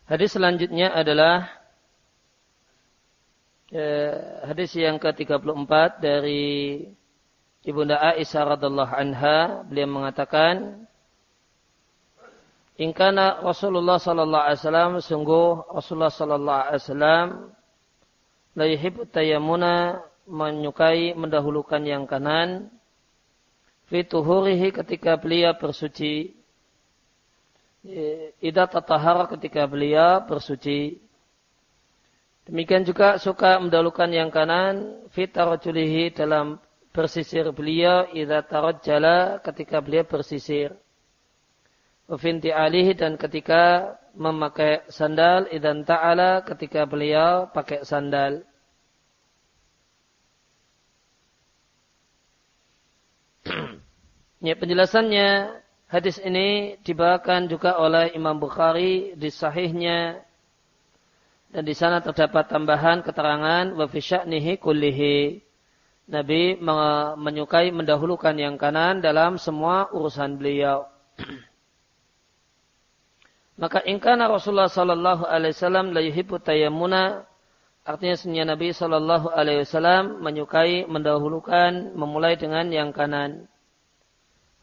Hadis selanjutnya adalah Ya, hadis yang ke-34 dari Ibunda Aisyah radhiallahu anha beliau mengatakan Ingkana Rasulullah sallallahu alaihi wasallam sungguh Rasulullah sallallahu alaihi wasallam la yuhibbu tayammuna menyukai mendahulukan yang kanan. Fi tuhurihi ketika beliau bersuci. Idza tatahara ketika beliau bersuci. Demikian juga suka mendahulukan yang kanan. Fitarajulihi dalam bersisir beliau. Idza tarajjala ketika beliau bersisir. Wafinti alihi dan ketika memakai sandal idan ta'ala ketika beliau pakai sandal. ya, penjelasannya hadis ini dibawakan juga oleh Imam Bukhari di sahihnya dan di sana terdapat tambahan keterangan wa fi kullihi. Nabi menyukai mendahulukan yang kanan dalam semua urusan beliau. Maka ingkana Rasulullah sallallahu alaihi wasallam la yuhibbu tayammuna artinya sunnah Nabi sallallahu alaihi wasallam menyukai mendahulukan memulai dengan yang kanan.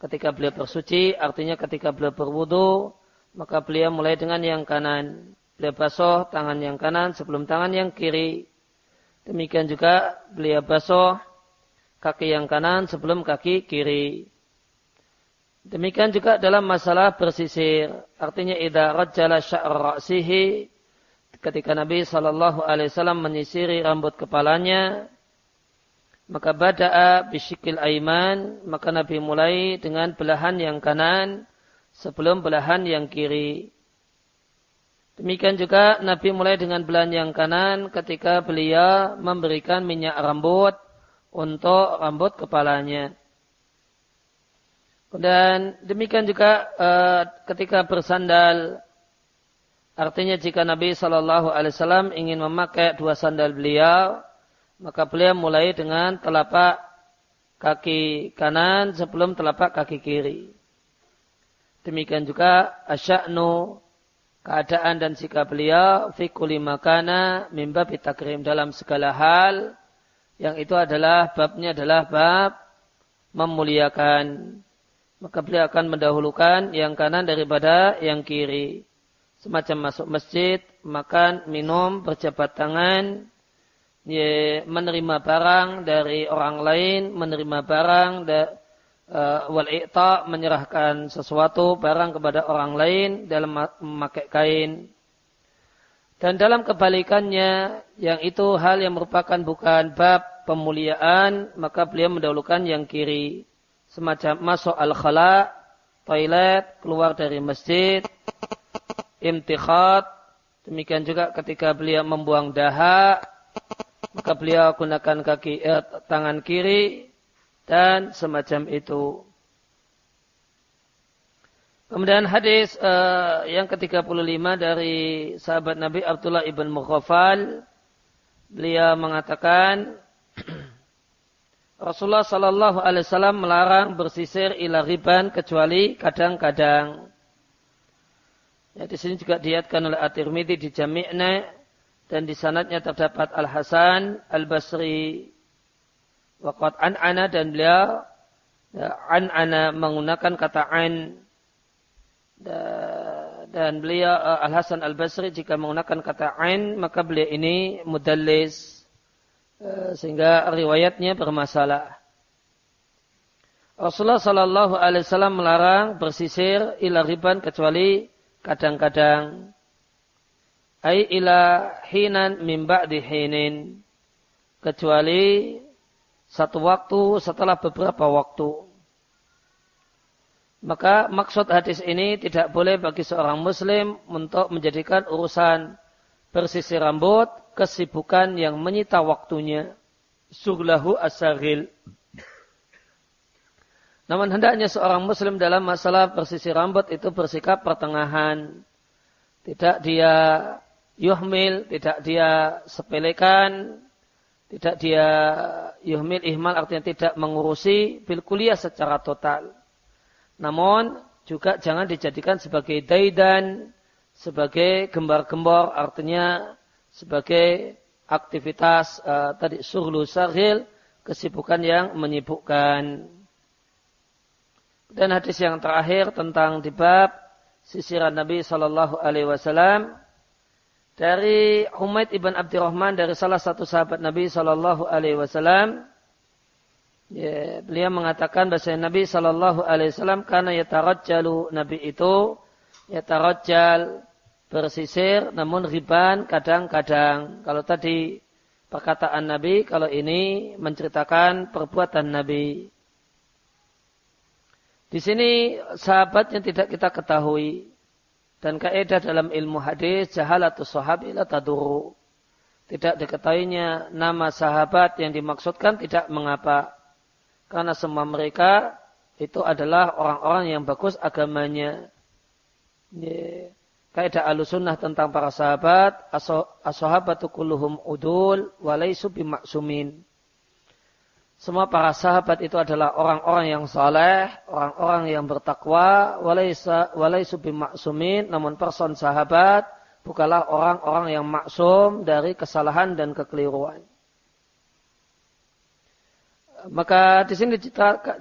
Ketika beliau bersuci artinya ketika beliau berwudu maka beliau mulai dengan yang kanan. Beliau basuh tangan yang kanan sebelum tangan yang kiri. Demikian juga beliau basuh kaki yang kanan sebelum kaki kiri. Demikian juga dalam masalah bersisir. Artinya idza rajala sya'r ra'sihi ketika Nabi sallallahu alaihi wasallam menyisiri rambut kepalanya maka bada'a bisyikil aiman maka Nabi mulai dengan belahan yang kanan sebelum belahan yang kiri. Demikian juga Nabi mulai dengan belahan yang kanan ketika beliau memberikan minyak rambut untuk rambut kepalanya. Dan demikian juga uh, ketika bersandal, artinya jika Nabi Shallallahu Alaihi Wasallam ingin memakai dua sandal beliau, maka beliau mulai dengan telapak kaki kanan sebelum telapak kaki kiri. Demikian juga asya'nu keadaan dan sikap beliau fi kulli makana mimba bitakrim dalam segala hal yang itu adalah babnya adalah bab memuliakan maka beliau akan mendahulukan yang kanan daripada yang kiri. Semacam masuk masjid makan minum berjabat tangan ya, menerima barang dari orang lain menerima barang da, uh, menyerahkan sesuatu barang kepada orang lain dalam memakai kain. Dan dalam kebalikannya yang itu hal yang merupakan bukan bab pemuliaan maka beliau mendahulukan yang kiri semacam masuk al-khala toilet keluar dari masjid imtikhat demikian juga ketika beliau membuang dahak maka beliau gunakan kaki eh, tangan kiri dan semacam itu. Kemudian hadis uh, yang ke-35 dari sahabat Nabi Abdullah ibn Mughafal beliau mengatakan Rasulullah sallallahu alaihi wasallam melarang bersisir ila riban kecuali kadang-kadang. Ya, di sini juga diatkan oleh At-Tirmidzi di Jami'na dan di sanadnya terdapat Al-Hasan Al-Basri. Waqat an-ana dan beliau ya, an-ana menggunakan kata an. Dan beliau uh, Al-Hasan Al-Basri jika menggunakan kata an maka beliau ini mudallis. Eh, sehingga riwayatnya bermasalah. Rasulullah Shallallahu Alaihi Wasallam melarang bersisir ila riban kecuali kadang-kadang. Ai ila hinan mimba di hinin. Kecuali satu waktu setelah beberapa waktu. Maka maksud hadis ini tidak boleh bagi seorang muslim untuk menjadikan urusan bersisir rambut kesibukan yang menyita waktunya. Suglahu asaril. Namun hendaknya seorang muslim dalam masalah bersisir rambut itu bersikap pertengahan. Tidak dia yuhmil, tidak dia sepelekan, tidak dia yuhmil ihmal artinya tidak mengurusi bil kuliah secara total. Namun juga jangan dijadikan sebagai daidan, sebagai gembar-gembor artinya sebagai aktivitas uh, tadi suhlu sarhil, kesibukan yang menyibukkan. Dan hadis yang terakhir tentang di bab sisiran Nabi Shallallahu Alaihi Wasallam dari Humaid ibn Abdurrahman dari salah satu sahabat Nabi Shallallahu Alaihi Wasallam. Ya, beliau mengatakan bahasa Nabi Shallallahu Alaihi Wasallam karena yatarajjalu Nabi itu yatarajjal bersisir namun riban kadang-kadang. Kalau tadi perkataan Nabi, kalau ini menceritakan perbuatan Nabi. Di sini sahabatnya tidak kita ketahui. Dan kaidah dalam ilmu hadis jahalatus sahabi la taduru. Tidak diketahuinya nama sahabat yang dimaksudkan tidak mengapa. Karena semua mereka itu adalah orang-orang yang bagus agamanya. Yeah. Kaidah alusunnah tentang para sahabat, as-sahabatu kulluhum udul, walaisu bimaksumin. Semua para sahabat itu adalah orang-orang yang saleh, orang-orang yang bertakwa, walaisu bimaksumin, namun person sahabat bukanlah orang-orang yang maksum dari kesalahan dan kekeliruan. Maka di sini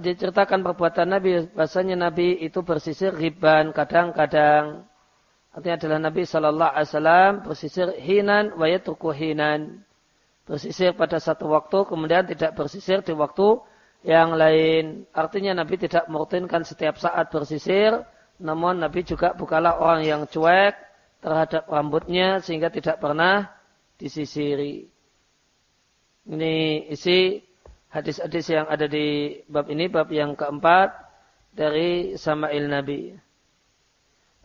diceritakan perbuatan Nabi, bahasanya Nabi itu bersisir riban kadang-kadang. Artinya adalah Nabi Shallallahu Alaihi Wasallam bersisir hinan wa hinan bersisir pada satu waktu, kemudian tidak bersisir di waktu yang lain. Artinya Nabi tidak merutinkan setiap saat bersisir, namun Nabi juga bukanlah orang yang cuek terhadap rambutnya sehingga tidak pernah disisiri. Ini isi hadis-hadis yang ada di bab ini, bab yang keempat dari Sama'il Nabi.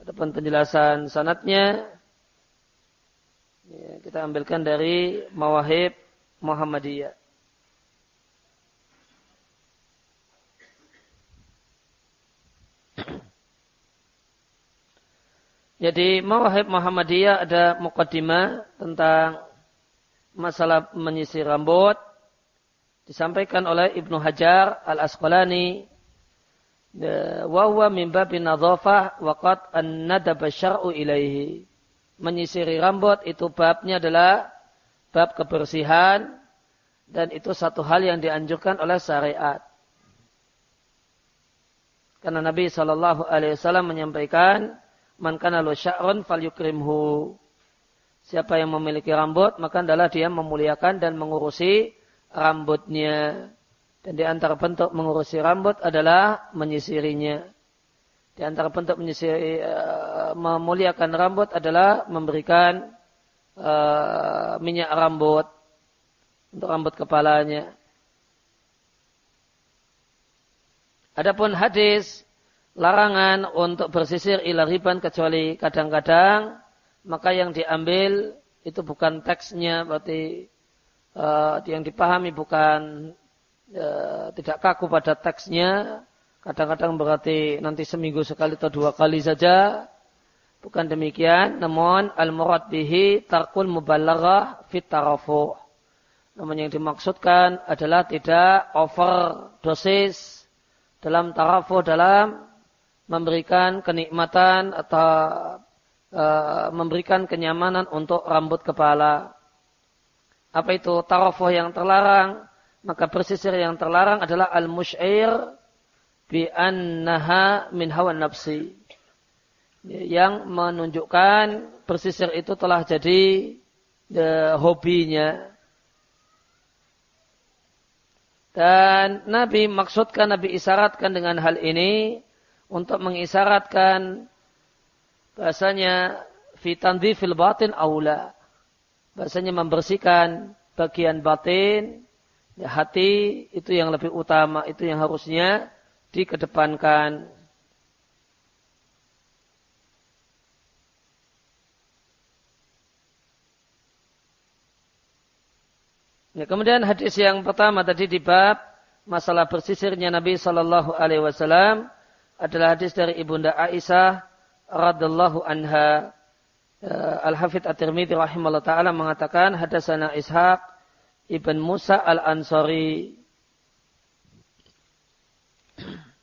Adapun penjelasan sanatnya Ya, kita ambilkan dari Mawahib Muhammadiyah. Jadi Mawahib Muhammadiyah ada mukaddimah tentang masalah menyisir rambut disampaikan oleh Ibnu Hajar Al-Asqalani wa huwa min babin nadhafah an-nadaba syar'u ilaihi menyisiri rambut itu babnya adalah bab kebersihan dan itu satu hal yang dianjurkan oleh syariat. Karena Nabi Shallallahu Alaihi Wasallam menyampaikan, "Man kana lo sya'run fal yukrimhu." Siapa yang memiliki rambut, maka adalah dia memuliakan dan mengurusi rambutnya. Dan di antara bentuk mengurusi rambut adalah menyisirinya. Di antara bentuk menyisir, uh, memuliakan rambut adalah memberikan uh, minyak rambut untuk rambut kepalanya. Adapun hadis larangan untuk bersisir ila riban kecuali kadang-kadang maka yang diambil itu bukan teksnya berarti uh, yang dipahami bukan uh, tidak kaku pada teksnya Kadang-kadang berarti nanti seminggu sekali atau dua kali saja. Bukan demikian. Namun al-murad bihi tarkul mubalaghah fit. Namun yang dimaksudkan adalah tidak over dosis dalam tarafuh dalam memberikan kenikmatan atau uh, memberikan kenyamanan untuk rambut kepala. Apa itu tarafuh yang terlarang? Maka bersisir yang terlarang adalah al-musyair bi annaha min hawa nafsi yang menunjukkan bersisir itu telah jadi de, hobinya Dan Nabi maksudkan, Nabi isyaratkan dengan hal ini untuk mengisyaratkan bahasanya fitanzi fil batin aula. Bahasanya membersihkan bagian batin, ya hati itu yang lebih utama, itu yang harusnya dikedepankan. Ya, kemudian hadis yang pertama tadi di bab masalah bersisirnya Nabi Shallallahu Alaihi Wasallam adalah hadis dari ibunda Aisyah radhiallahu anha. Ya, Al Hafidh At-Tirmidzi rahimahullah taala mengatakan hadasana Ishaq ibn Musa al Ansari.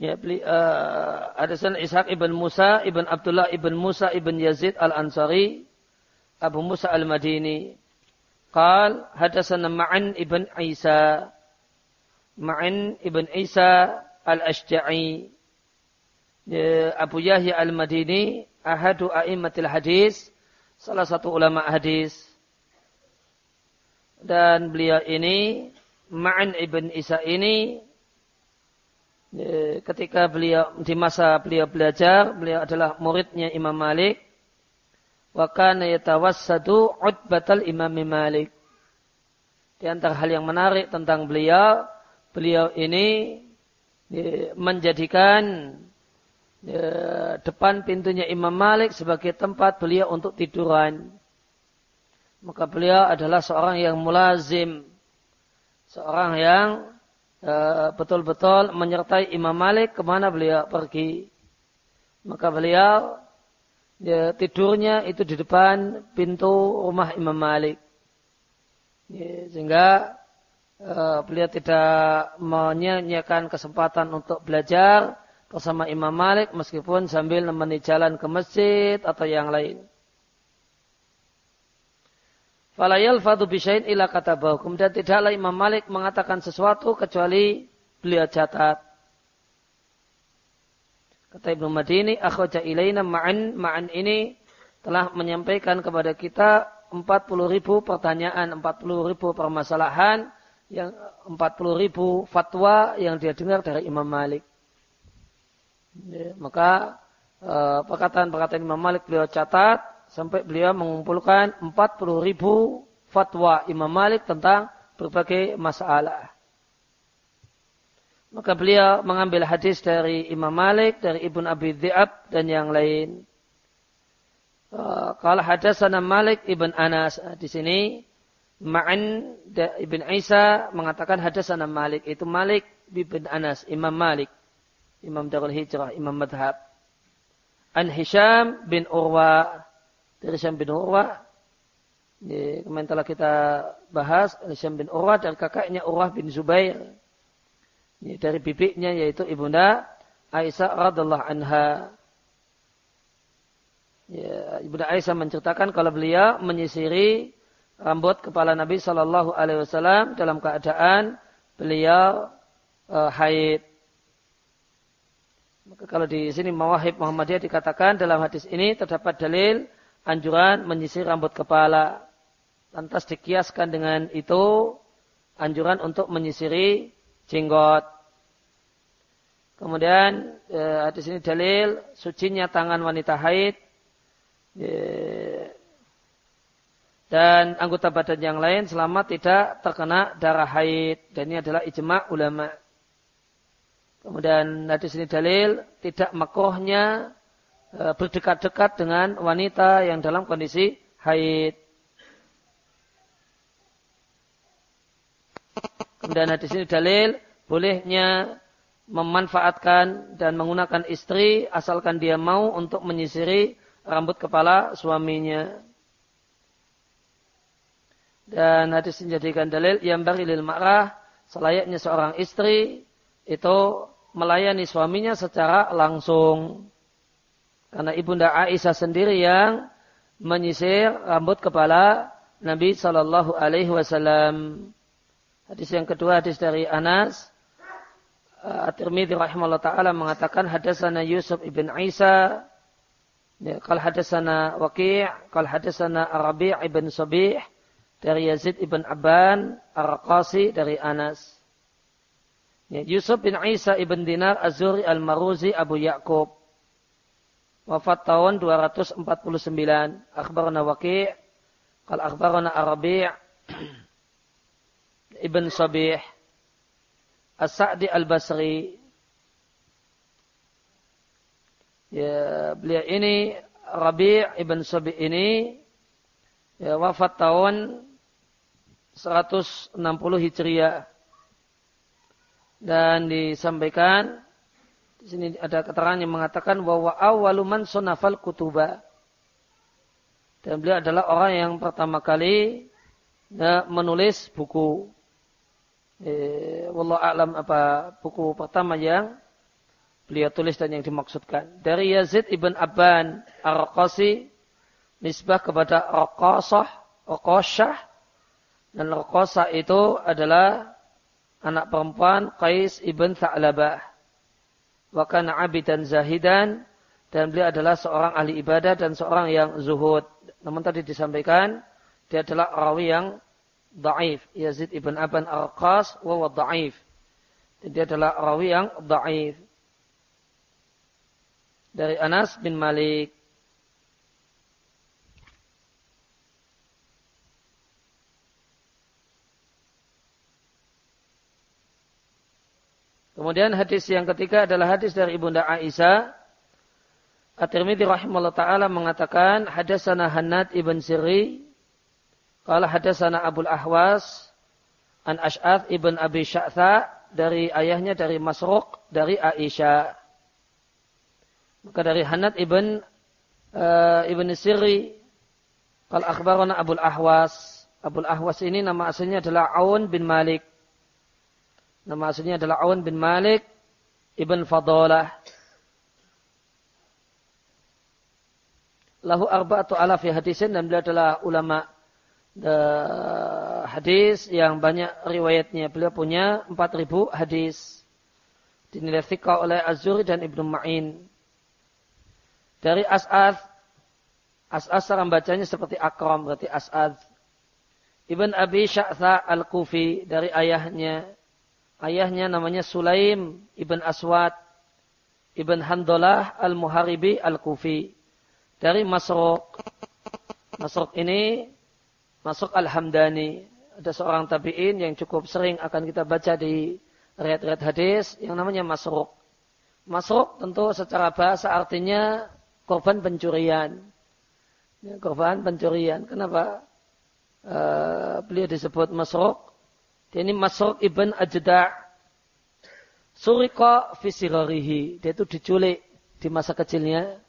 Ya, beli, uh, hadasana Ishaq ibn Musa ibn Abdullah ibn Musa ibn Yazid al Ansari Abu Musa Al-Madini. Qal hadasana Ma'an ibn Isa. Ma'an ibn Isa Al-Ashja'i. Ya, Abu Yahya Al-Madini. Ahadu a'immatil hadis. Salah satu ulama hadis. Dan beliau ini, Ma'an ibn Isa ini, ya, ketika beliau di masa beliau belajar, beliau adalah muridnya Imam Malik wa kana yatawassadu utbatal Imam Malik. Di antara hal yang menarik tentang beliau, beliau ini menjadikan depan pintunya Imam Malik sebagai tempat beliau untuk tiduran. Maka beliau adalah seorang yang mulazim, seorang yang betul-betul menyertai Imam Malik ke mana beliau pergi. Maka beliau ya, tidurnya itu di depan pintu rumah Imam Malik. Ya, sehingga uh, beliau tidak menyanyikan kesempatan untuk belajar bersama Imam Malik meskipun sambil menemani jalan ke masjid atau yang lain. Falayal fadu bishain ila kata Kemudian tidaklah Imam Malik mengatakan sesuatu kecuali beliau catat. Kata Ibnu Madini, akhraja ilaina ma'an, ma'an ini telah menyampaikan kepada kita 40 ribu pertanyaan, 40 ribu permasalahan, yang 40 ribu fatwa yang dia dengar dari Imam Malik. Ya, maka eh, perkataan-perkataan Imam Malik beliau catat sampai beliau mengumpulkan 40 ribu fatwa Imam Malik tentang berbagai masalah. Maka beliau mengambil hadis dari Imam Malik, dari Ibn Abi Dhi'ab dan yang lain. Kalau hadasana Malik Ibn Anas uh, di sini Ma'an Ibn Isa mengatakan hadasana Malik itu Malik Ibn Anas Imam Malik Imam Darul Hijrah Imam Madhab An Hisham bin Urwa dari Hisham bin Urwa kemarin telah kita bahas Hisham bin Urwa dan kakaknya Urwah bin Zubair ya, dari bibiknya yaitu ibunda Aisyah radhiallahu anha. Ya, ibunda Aisyah menceritakan kalau beliau menyisiri rambut kepala Nabi Shallallahu Alaihi Wasallam dalam keadaan beliau uh, haid. Maka kalau di sini Mawahib Muhammadiyah dikatakan dalam hadis ini terdapat dalil anjuran menyisir rambut kepala. Lantas dikiaskan dengan itu anjuran untuk menyisiri jenggot. Kemudian eh, di sini dalil sucinya tangan wanita haid eh, dan anggota badan yang lain selama tidak terkena darah haid dan ini adalah ijma ulama. Kemudian di sini dalil tidak makrohnya eh, berdekat-dekat dengan wanita yang dalam kondisi haid. Kemudian di sini dalil bolehnya memanfaatkan dan menggunakan istri asalkan dia mau untuk menyisiri rambut kepala suaminya. Dan hadis menjadikan dalil yang bari lil ma'rah selayaknya seorang istri itu melayani suaminya secara langsung. Karena ibunda Aisyah sendiri yang menyisir rambut kepala Nabi Shallallahu Alaihi Wasallam. Hadis yang kedua hadis dari Anas Uh, At-Tirmidzi rahimahullah taala mengatakan hadasana Yusuf ibn Isa ya, qal hadasana Waqi' qal hadasana Arabi' ibn Sabih dari Yazid ibn Abban Ar-Qasi dari Anas. Ya, Yusuf bin Isa ibn Dinar Azuri Al-Maruzi Abu Ya'qub. Wafat tahun 249. Akhbarana Waqi' Qal akhbarana Arabi' Ibn Sabih As-Sa'di Al-Basri ya, beliau ini Rabi' Ibn Sabih ini ya, wafat tahun 160 Hijriah. Dan disampaikan di sini ada keterangan yang mengatakan bahwa awaluman sonafal kutuba. Dan beliau adalah orang yang pertama kali ya, menulis buku. Eh, alam apa buku pertama yang beliau tulis dan yang dimaksudkan. Dari Yazid ibn Abban Ar-Raqasi nisbah kepada Raqasah, Raqasyah dan Raqasa itu adalah anak perempuan Qais ibn Tha'labah. Wa kana abidan zahidan dan beliau adalah seorang ahli ibadah dan seorang yang zuhud. Namun tadi disampaikan dia adalah rawi yang da'if. Yazid ibn Aban Al-Qas wa da'if. Dia adalah rawi yang da'if. Dari Anas bin Malik. Kemudian hadis yang ketiga adalah hadis dari Ibunda Aisyah. At-Tirmidzi rahimahullah taala mengatakan hadasana Hannad ibn Siri qala hadasana Abdul Ahwas an Ash'ath ibn Abi Sya'tha dari ayahnya dari Masruq dari Aisyah. Maka dari Hannad ibn uh, ibn Siri qala akhbarana Abdul Ahwas. Abdul Ahwas ini nama aslinya adalah Aun bin Malik Nama aslinya adalah Awan bin Malik ibn Fadalah. Lahu arba'atu alafi hadisin dan beliau adalah ulama uh, hadis yang banyak riwayatnya. Beliau punya 4000 hadis. Dinilai fikah oleh Az-Zuri dan Ibnu Ma'in. Dari As'ad. As'ad cara bacanya seperti Akram, berarti As'ad. Ibn Abi Sya'tha Al-Kufi dari ayahnya Ayahnya namanya Sulaim ibn Aswad ibn Handolah al-Muharibi al-Kufi. Dari Masruk. Masruk ini masuk Al-Hamdani. Ada seorang tabi'in yang cukup sering akan kita baca di riat-riat hadis yang namanya Masruk. Masruk tentu secara bahasa artinya korban pencurian. Ya, korban pencurian. Kenapa? Uh, beliau disebut Masruk dia ini Masruk ibn Ajda' Surika fisirarihi. Dia itu diculik di masa kecilnya.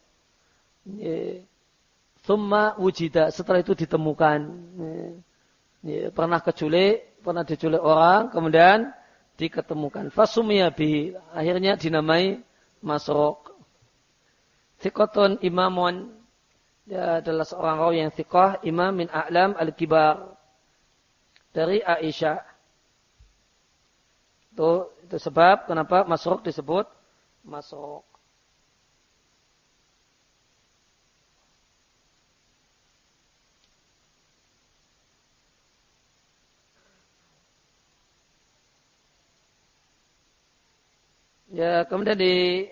Thumma wujida. Setelah itu ditemukan. Pernah keculik, pernah diculik orang, kemudian diketemukan. Fasumia bi. Akhirnya dinamai Masruk. Thikotun imamun. Dia adalah seorang rawi yang thikoh. Imam min a'lam al-kibar. Dari Aisyah. Itu, itu sebab kenapa masruk disebut masruk. Ya, kemudian di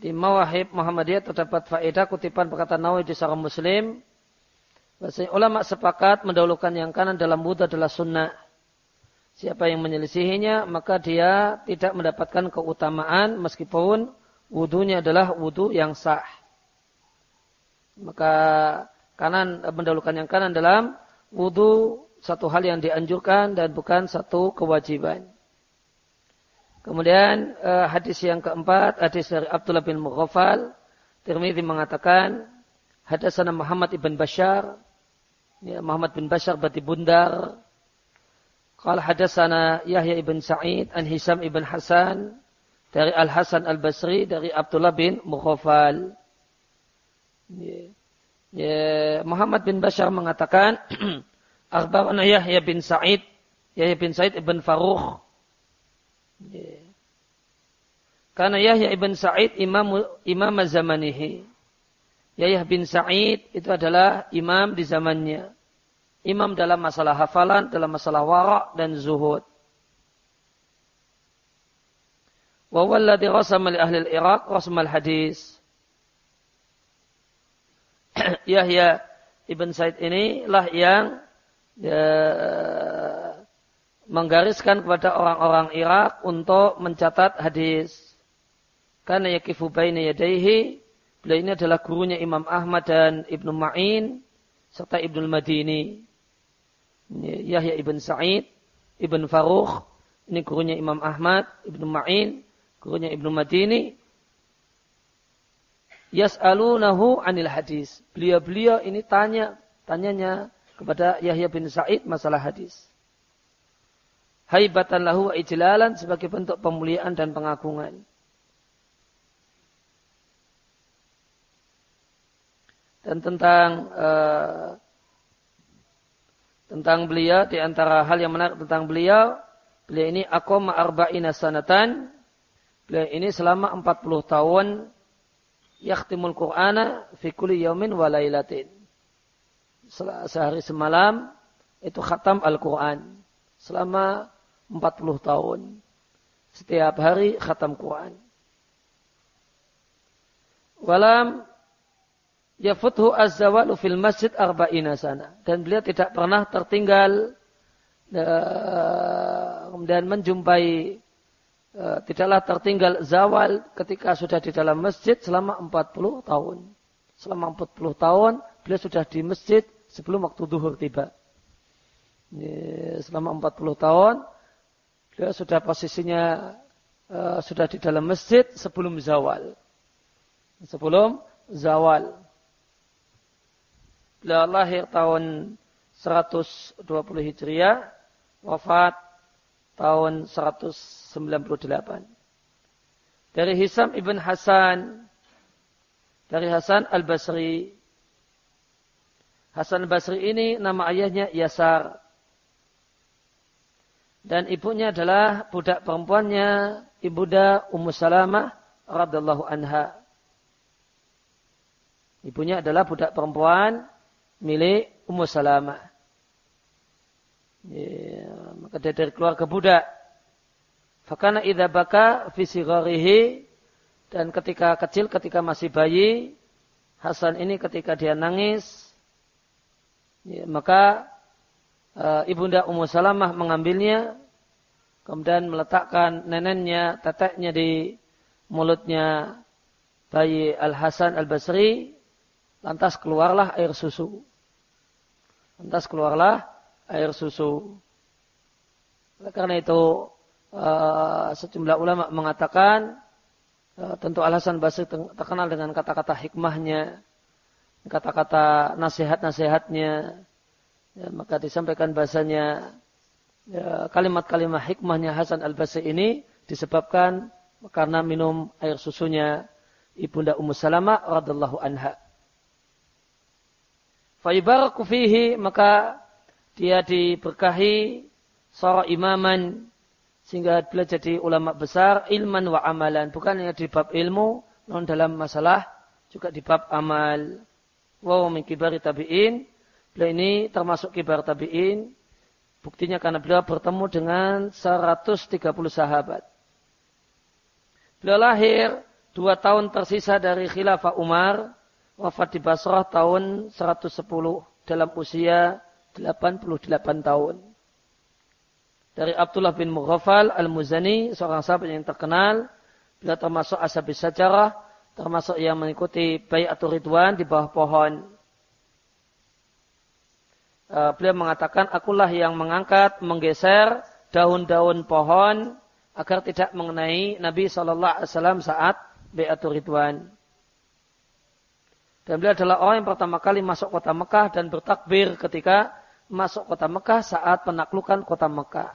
di Mawahib Muhammadiyah terdapat faedah kutipan perkataan Nawawi di Sarah Muslim. Bahasanya ulama sepakat mendahulukan yang kanan dalam wudhu adalah sunnah. Siapa yang menyelisihinya maka dia tidak mendapatkan keutamaan meskipun wudhunya adalah wudhu yang sah. Maka kanan mendahulukan yang kanan dalam wudhu satu hal yang dianjurkan dan bukan satu kewajiban. Kemudian eh, hadis yang keempat, hadis dari Abdullah bin Mughafal. Tirmidzi mengatakan, hadasana Muhammad ibn Bashar. Ya, Muhammad bin Bashar berarti bundar. Qala hadatsana Yahya ibn Sa'id an Hisam ibn Hasan dari Al Hasan Al Basri dari Abdullah bin Mukhafal. Ya. Ya, Muhammad bin Bashar mengatakan Akhbarana Yahya bin Sa'id Yahya bin Sa'id ibn Farukh ya. Karena Yahya ibn Sa'id imam imam zamanihi Yahya bin Sa'id itu adalah imam di zamannya Imam dalam masalah hafalan, dalam masalah warak dan zuhud. Wa walladhi rasama li ahli al-Iraq rasmal hadis. Yahya Ibn Said ini lah yang ya, menggariskan kepada orang-orang Irak untuk mencatat hadis. Karena yakifu baina yadaihi, beliau ini adalah gurunya Imam Ahmad dan Ibnu Ma'in serta Ibnu Madini. Yahya Ibn Sa'id, Ibn Farukh, ini gurunya Imam Ahmad, Ibnu Ma'in, gurunya Ibnu Madini, yas'alunahu anil hadis. Beliau-beliau ini tanya, tanyanya kepada Yahya bin Sa'id masalah hadis. Haibatan lahu wa ijlalan sebagai bentuk pemuliaan dan pengagungan. Dan tentang uh, tentang beliau di antara hal yang menarik tentang beliau, beliau ini aqama arba'ina sanatan Beliau ini selama 40 tahun yakhtimul Qur'ana fi kulli yaumin wa lailatin. Sehari semalam itu khatam Al-Quran. Selama 40 tahun. Setiap hari khatam Quran. Walam yafuthu az-zawalu fil masjid arba'ina sana. Dan beliau tidak pernah tertinggal uh, dan menjumpai E, tidaklah tertinggal zawal ketika sudah di dalam masjid selama 40 tahun. Selama 40 tahun beliau sudah di masjid sebelum waktu duhur tiba. Selama 40 tahun beliau sudah posisinya uh, sudah di dalam masjid sebelum zawal. Sebelum zawal. Beliau lahir tahun 120 Hijriah, wafat tahun 198. Dari Hisam ibn Hasan, dari Hasan al-Basri. Hasan al-Basri ini nama ayahnya Yasar. Dan ibunya adalah budak perempuannya Ibunda Ummu Salamah radhiyallahu anha. Ibunya adalah budak perempuan milik Ummu Salamah. Ya, maka dia dari keluarga budak. Fakana idha baka fisigarihi dan ketika kecil, ketika masih bayi, Hasan ini ketika dia nangis, ya, maka uh, ibunda Ummu Salamah mengambilnya, kemudian meletakkan neneknya, teteknya di mulutnya bayi Al Hasan Al Basri, lantas keluarlah air susu. Lantas keluarlah air susu. Karena itu uh, sejumlah ulama mengatakan uh, tentu alasan Basri terkenal dengan kata-kata hikmahnya, kata-kata nasihat-nasihatnya, ya, maka disampaikan bahasanya ya, kalimat-kalimat hikmahnya Hasan al Basri ini disebabkan karena minum air susunya ibunda Ummu Salamah radhiallahu anha. Fayubaraku fihi maka dia diberkahi seorang imaman sehingga beliau jadi ulama besar ilman wa amalan. Bukan hanya di bab ilmu namun dalam masalah juga di bab amal. Wa min kibari tabi'in. Beliau ini termasuk kibar tabi'in. Buktinya karena beliau bertemu dengan 130 sahabat. Beliau lahir dua tahun tersisa dari khilafah Umar wafat di Basrah tahun 110 dalam usia 88 tahun. Dari Abdullah bin Mughafal al-Muzani, seorang sahabat yang terkenal, beliau termasuk ashabis sajarah, termasuk yang mengikuti bayatul ridwan di bawah pohon. Uh, beliau mengatakan, akulah yang mengangkat, menggeser daun-daun pohon agar tidak mengenai Nabi SAW saat bayatul ridwan. Dan beliau adalah orang yang pertama kali masuk kota Mekah dan bertakbir ketika masuk kota Mekah saat penaklukan kota Mekah.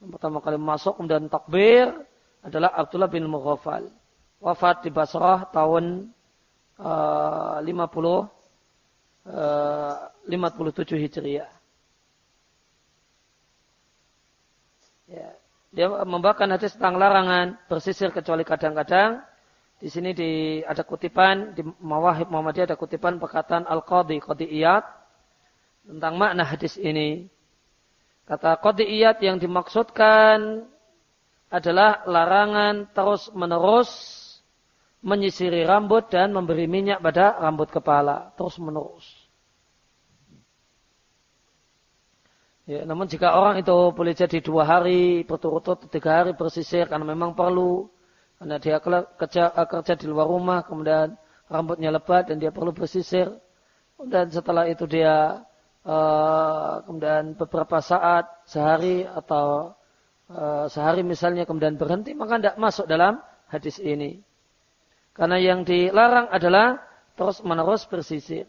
Yang pertama kali masuk kemudian takbir adalah Abdullah bin Mughafal. Wafat di Basrah tahun uh, 50 uh, 57 Hijriah. Ya. Dia membawakan hadis tentang larangan bersisir kecuali kadang-kadang. Di sini di, ada kutipan di Mawahib Muhammadiyah ada kutipan perkataan Al-Qadhi Qadhi Iyad tentang makna hadis ini. Kata qadiyat yang dimaksudkan adalah larangan terus-menerus menyisiri rambut dan memberi minyak pada rambut kepala terus-menerus. Ya, namun jika orang itu boleh jadi dua hari berturut-turut tiga hari bersisir karena memang perlu karena dia kerja, kerja di luar rumah kemudian rambutnya lebat dan dia perlu bersisir. Dan setelah itu dia uh, kemudian beberapa saat sehari atau uh, sehari misalnya kemudian berhenti maka tidak masuk dalam hadis ini. Karena yang dilarang adalah terus menerus bersisir.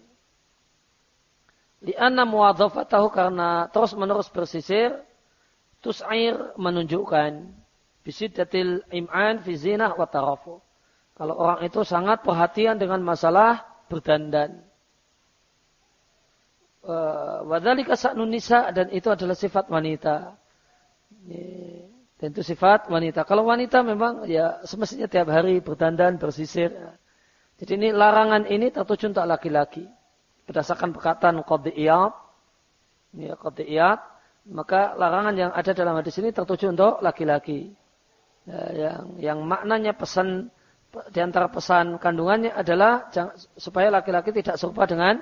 Lianna muwadhafatahu karena terus menerus bersisir tus'air menunjukkan bisidatil im'an fi zinah wa tarafu. Kalau orang itu sangat perhatian dengan masalah berdandan. Eh, Wadhalika sa'nun nisa dan itu adalah sifat wanita. Dan itu sifat wanita. Kalau wanita memang ya semestinya tiap hari berdandan, bersisir. Jadi ini larangan ini tertuju untuk laki-laki. Berdasarkan perkataan qadiyat, ya maka larangan yang ada dalam hadis ini tertuju untuk laki-laki. Ya, yang yang maknanya pesan di antara pesan kandungannya adalah supaya laki-laki tidak serupa dengan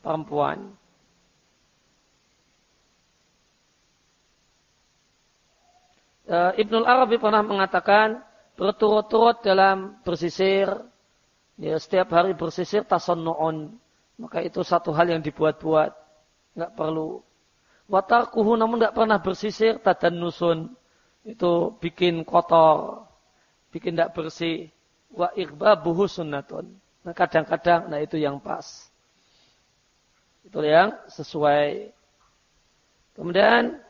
perempuan. uh, Ibnul Arabi pernah mengatakan berturut-turut dalam bersisir, ya, setiap hari bersisir tasonnoon. Maka itu satu hal yang dibuat-buat. Nggak perlu. Watarkuhu namun nggak pernah bersisir tadan nusun. Itu bikin kotor. Bikin tidak bersih. Wa buhu sunnatun. Nah kadang-kadang, nah itu yang pas. Itu yang sesuai. Kemudian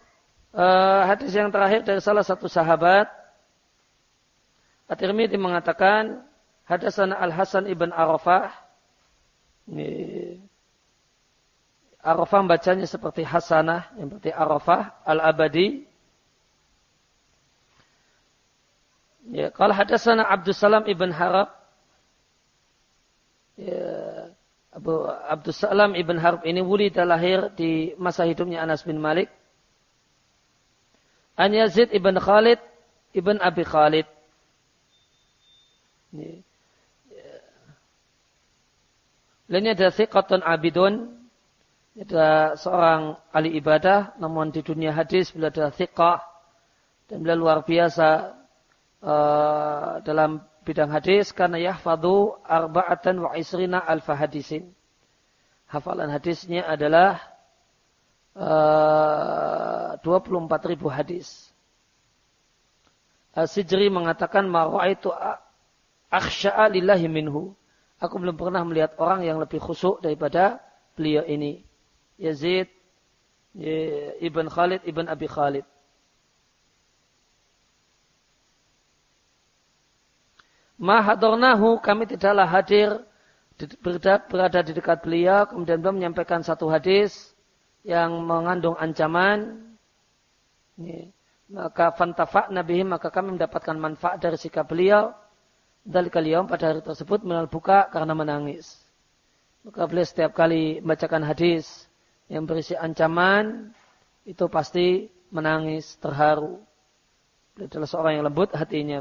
uh, hadis yang terakhir dari salah satu sahabat At-Tirmidzi mengatakan hadasan Al-Hasan ibn Arafah ini Arafah bacanya seperti Hasanah yang berarti Arafah Al-Abadi Ya, kalau hadasana Abdul Salam ibn Harab ya, Abu Abdul Salam ibn Harab ini wulida lahir di masa hidupnya Anas bin Malik An Yazid ibn Khalid ibn Abi Khalid. Ini. Lainnya ada thiqatun abidun. Ada seorang ahli ibadah. Namun di dunia hadis bila ada thiqah. Dan bila luar biasa uh, dalam bidang hadis. Karena yahfadu arba'atan wa isrina alfa hadisin. Hafalan hadisnya adalah 24 eh, ribu hadis. Sijri mengatakan itu akhsya'a lillahi minhu. Aku belum pernah melihat orang yang lebih khusuk daripada beliau ini. Yazid ibn Khalid ibn Abi Khalid. Mahadornahu kami tidaklah hadir berada di dekat beliau kemudian beliau menyampaikan satu hadis yang mengandung ancaman, maka fantafak nabi maka kami mendapatkan manfaat dari sikap beliau. Dari kalian pada hari tersebut menal buka karena menangis. Maka beliau setiap kali membacakan hadis yang berisi ancaman, itu pasti menangis, terharu. Beliau adalah seorang yang lembut hatinya.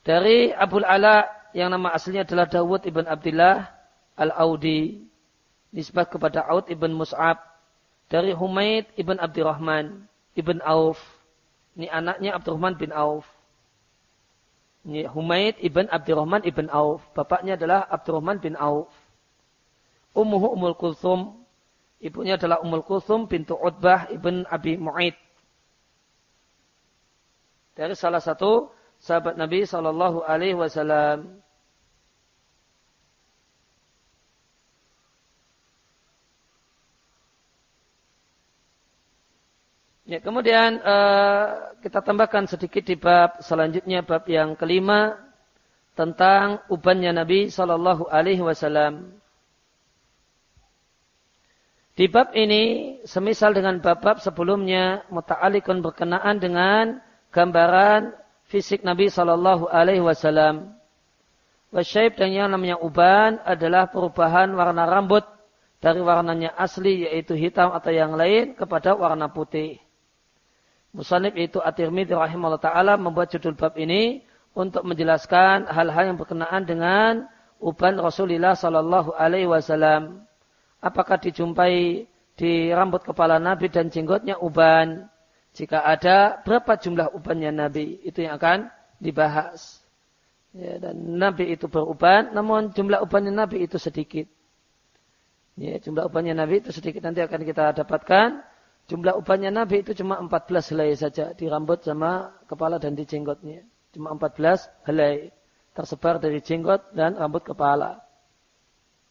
Dari Abul Ala yang nama aslinya adalah Dawud ibn Abdullah al-Audi nisbat kepada Aud ibn Mus'ab dari Humaid ibn Abdurrahman ibn Auf. Ini anaknya Abdurrahman bin Auf. Ini Humaid ibn Abdurrahman ibn Auf. Bapaknya adalah Abdurrahman bin Auf. Ummuhu Ummul Kulthum. Ibunya adalah Ummul Kulthum bintu Utbah ibn Abi Mu'id. Dari salah satu sahabat Nabi Sallallahu Alaihi Wasallam. Ya, kemudian uh, kita tambahkan sedikit di bab selanjutnya bab yang kelima tentang ubannya Nabi Shallallahu Alaihi Wasallam. Di bab ini, semisal dengan bab-bab sebelumnya, muta'alikun berkenaan dengan gambaran fisik Nabi Shallallahu Alaihi Wasallam. Wasyaib dan yang namanya uban adalah perubahan warna rambut dari warnanya asli yaitu hitam atau yang lain kepada warna putih. Musanib yaitu At-Tirmidzi rahimahullah taala membuat judul bab ini untuk menjelaskan hal-hal yang berkenaan dengan uban Rasulullah sallallahu alaihi wasallam. Apakah dijumpai di rambut kepala Nabi dan jenggotnya uban? Jika ada, berapa jumlah ubannya Nabi? Itu yang akan dibahas. Ya, dan Nabi itu beruban, namun jumlah ubannya Nabi itu sedikit. Ya, jumlah ubannya Nabi itu sedikit nanti akan kita dapatkan Jumlah ubannya Nabi itu cuma 14 helai saja di rambut sama kepala dan di jenggotnya. Cuma 14 helai tersebar dari jenggot dan rambut kepala.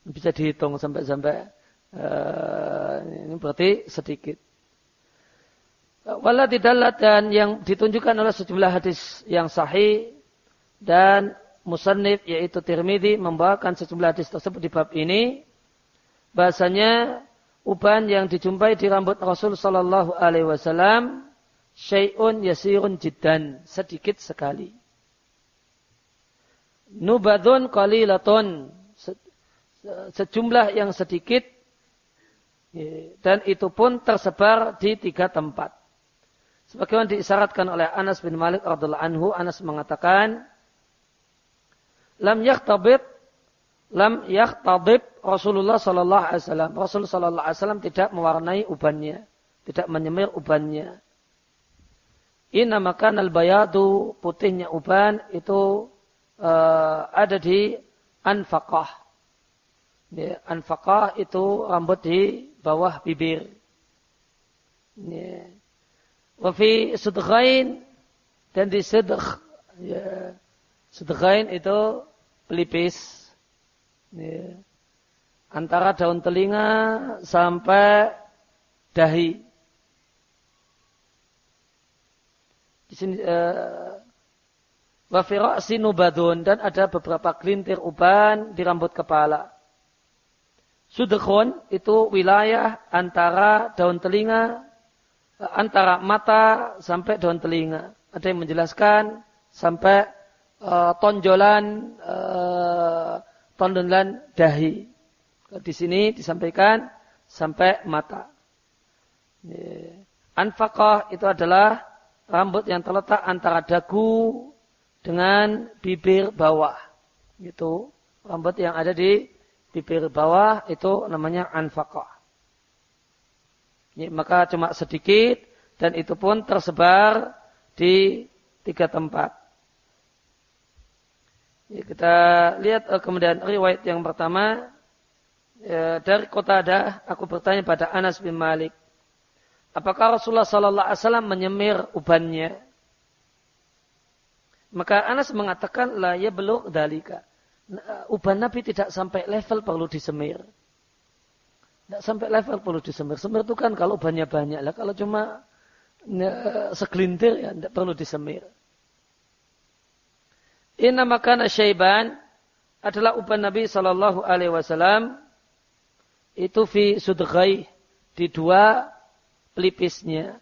Bisa dihitung sampai-sampai uh, ini berarti sedikit. Wala tidaklah dan yang ditunjukkan oleh sejumlah hadis yang sahih dan musannif yaitu Tirmidzi membawakan sejumlah hadis tersebut di bab ini bahasanya uban yang dijumpai di rambut Rasul Sallallahu Alaihi Wasallam syai'un yasirun jiddan sedikit sekali. Nubadun qalilatun sejumlah yang sedikit dan itu pun tersebar di tiga tempat. Sebagaimana diisyaratkan oleh Anas bin Malik radhiallahu anhu, Anas mengatakan, "Lam yakhtabit lam yakhtabib Rasulullah sallallahu alaihi wasallam. Rasul sallallahu alaihi wasallam tidak mewarnai ubannya, tidak menyemir ubannya. Inna makan al-bayadu putihnya uban itu uh, ada di anfaqah. Ya, anfaqah itu rambut di bawah bibir. Ya. Wafi sudghain dan di sudgh. Ya. Sudghain itu pelipis ya, antara daun telinga sampai dahi. Di sini uh, sinubadun dan ada beberapa kelintir uban di rambut kepala. Sudekhon itu wilayah antara daun telinga, eh, antara mata sampai daun telinga. Ada yang menjelaskan sampai uh, tonjolan uh, tondonan dahi. Di sini disampaikan sampai mata. Anfaqah itu adalah rambut yang terletak antara dagu dengan bibir bawah. Itu rambut yang ada di bibir bawah itu namanya anfaqah. Maka cuma sedikit dan itu pun tersebar di tiga tempat. Ya, kita lihat uh, kemudian riwayat yang pertama ya, dari kota ada aku bertanya pada Anas bin Malik, apakah Rasulullah Sallallahu Alaihi Wasallam menyemir ubannya? Maka Anas mengatakan lah ya belum dalika. Nah, uban Nabi tidak sampai level perlu disemir. Tidak sampai level perlu disemir. Semir itu kan kalau ubannya banyak lah. Kalau cuma ya, segelintir ya tidak perlu disemir. Inna makana syaiban adalah uban Nabi Shallallahu Alaihi Wasallam itu fi sudghai di dua pelipisnya.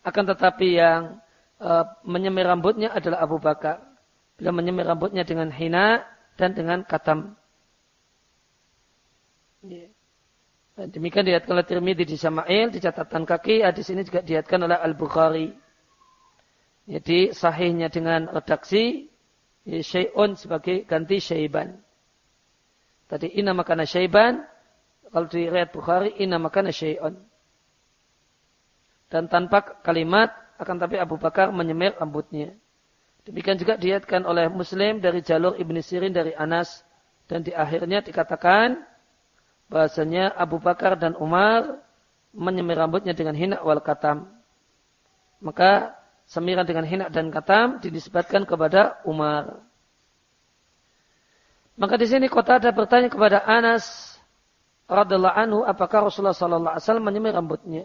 Akan tetapi yang uh, menyemir rambutnya adalah Abu Bakar. Bila menyemir rambutnya dengan hina dan dengan katam. Yeah. Dan demikian diatkan oleh Tirmidzi di Sama'il, di catatan kaki, hadis ini juga diatkan oleh Al-Bukhari. Jadi sahihnya dengan redaksi ya, syai'un sebagai ganti syaiban. Tadi ina makana syaiban, kalau di riwayat Bukhari ina makana syai'un. Dan tanpa kalimat akan tapi Abu Bakar menyemir rambutnya. Demikian juga diatkan oleh Muslim dari jalur Ibn Sirin dari Anas dan di akhirnya dikatakan bahasanya Abu Bakar dan Umar menyemir rambutnya dengan hina wal katam. Maka semiran dengan hina dan katam dinisbatkan kepada Umar. Maka di sini kota ada bertanya kepada Anas radhiallahu anhu apakah Rasulullah sallallahu alaihi wasallam menyemir rambutnya?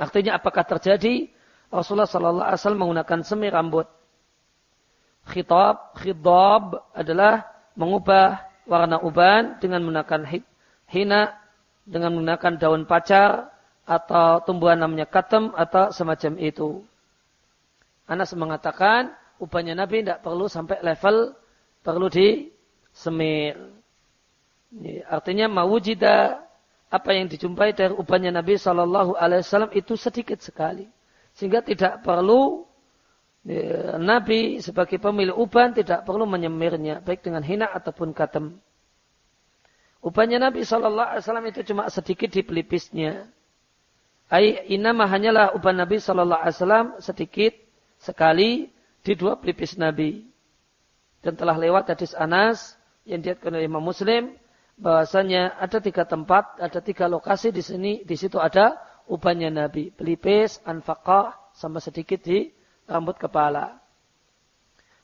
Artinya apakah terjadi Rasulullah sallallahu alaihi wasallam menggunakan semir rambut? Khitab, khitab adalah mengubah warna uban dengan menggunakan hina dengan menggunakan daun pacar atau tumbuhan namanya katem atau semacam itu. Anas mengatakan ubahnya Nabi tidak perlu sampai level perlu di semir. Artinya mawujida apa yang dijumpai dari ubannya Nabi Shallallahu Alaihi Wasallam itu sedikit sekali, sehingga tidak perlu Nabi sebagai pemilik uban tidak perlu menyemirnya baik dengan hina ataupun katem. Ubannya Nabi Shallallahu Alaihi Wasallam itu cuma sedikit di pelipisnya. Ai inama hanyalah uban Nabi Shallallahu Alaihi Wasallam sedikit sekali di dua pelipis Nabi. Dan telah lewat hadis Anas yang diatkan oleh Imam Muslim bahwasanya ada tiga tempat, ada tiga lokasi di sini, di situ ada ubannya Nabi, pelipis, anfaqah, sama sedikit di rambut kepala.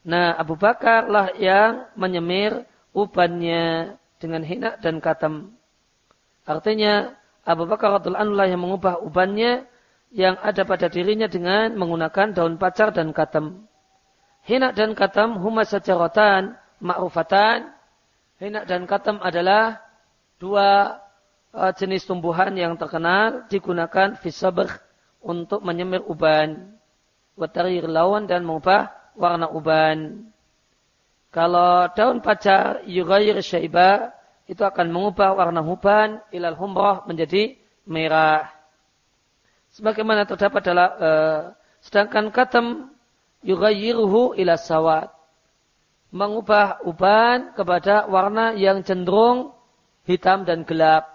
Nah, Abu Bakar lah yang menyemir ubannya dengan hina dan katam. Artinya, Abu Bakar radhiallahu anhu yang mengubah ubannya yang ada pada dirinya dengan menggunakan daun pacar dan katam. Hina dan katam huma sajaratan ma'rufatan Hina dan katam adalah dua uh, jenis tumbuhan yang terkenal digunakan fisabr untuk menyemir uban. Watarir lawan dan mengubah warna uban. Kalau daun pacar yugayir syaiba itu akan mengubah warna uban ilal humrah menjadi merah. Sebagaimana terdapat dalam uh, sedangkan katam yugayiruhu ila sawat mengubah uban kepada warna yang cenderung hitam dan gelap.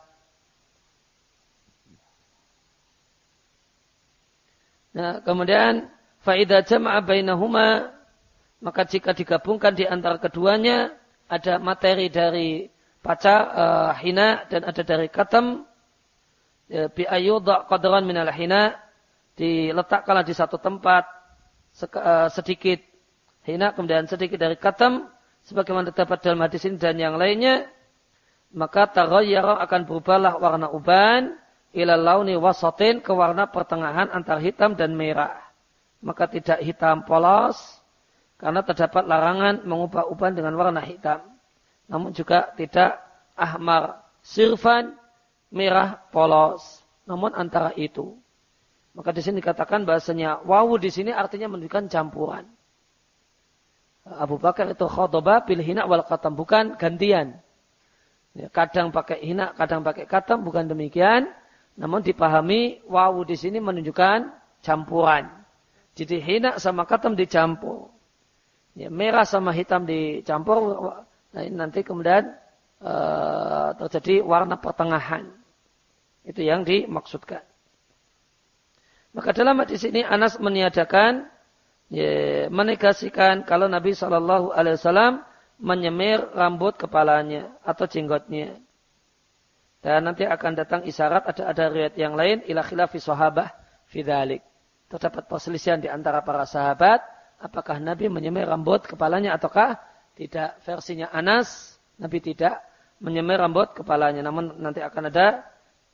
Nah, kemudian faida jama'a bainahuma maka jika digabungkan di antara keduanya ada materi dari pacar uh, hina dan ada dari katam ya, bi ayyudha qadran minal hina diletakkanlah di satu tempat uh, sedikit hina kemudian sedikit dari katam sebagaimana terdapat dalam hadis ini dan yang lainnya maka taghayyara akan berubahlah warna uban ila launi wasatin ke warna pertengahan antara hitam dan merah maka tidak hitam polos karena terdapat larangan mengubah uban dengan warna hitam namun juga tidak ahmar sirfan merah polos namun antara itu maka di sini dikatakan bahasanya wawu di sini artinya menunjukkan campuran Abu Bakar itu khotoba pilih hina wal katam. Bukan gantian. Ya, kadang pakai hina, kadang pakai katam. Bukan demikian. Namun dipahami wawu di sini menunjukkan campuran. Jadi hina sama katam dicampur. Ya, merah sama hitam dicampur. Nah, nanti kemudian uh, terjadi warna pertengahan. Itu yang dimaksudkan. Maka dalam hadis ini Anas meniadakan ya, menegasikan kalau Nabi Shallallahu Alaihi Wasallam menyemir rambut kepalanya atau jenggotnya. Dan nanti akan datang isyarat ada ada riwayat yang lain ila khilafi sahabah fidalik. Terdapat perselisihan di antara para sahabat apakah Nabi menyemir rambut kepalanya ataukah tidak. Versinya Anas Nabi tidak menyemir rambut kepalanya. Namun nanti akan ada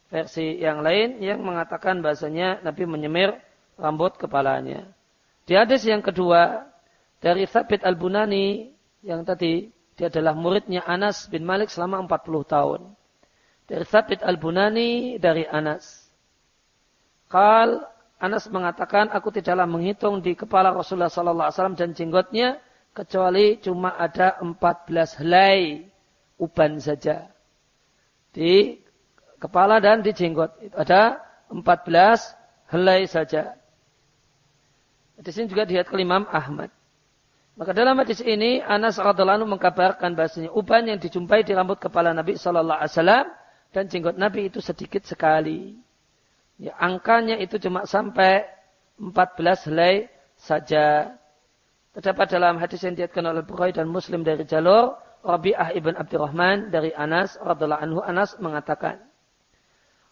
versi yang lain yang mengatakan bahasanya Nabi menyemir rambut kepalanya. Di hadis yang kedua dari Thabit Al-Bunani yang tadi dia adalah muridnya Anas bin Malik selama 40 tahun. Dari Thabit Al-Bunani dari Anas. Kal Anas mengatakan aku tidaklah menghitung di kepala Rasulullah wasallam dan jenggotnya kecuali cuma ada 14 helai uban saja. Di kepala dan di jenggot ada 14 helai saja. Hadis ini juga dilihat ke Imam Ahmad. Maka dalam hadis ini Anas radhiallahu mengkabarkan bahasanya uban yang dijumpai di rambut kepala Nabi Shallallahu Alaihi Wasallam dan jenggot Nabi itu sedikit sekali. Ya, angkanya itu cuma sampai 14 helai saja. Terdapat dalam hadis yang diatkan oleh Bukhari dan Muslim dari jalur Rabi'ah ibn Abdurrahman dari Anas radhiallahu anhu Anas mengatakan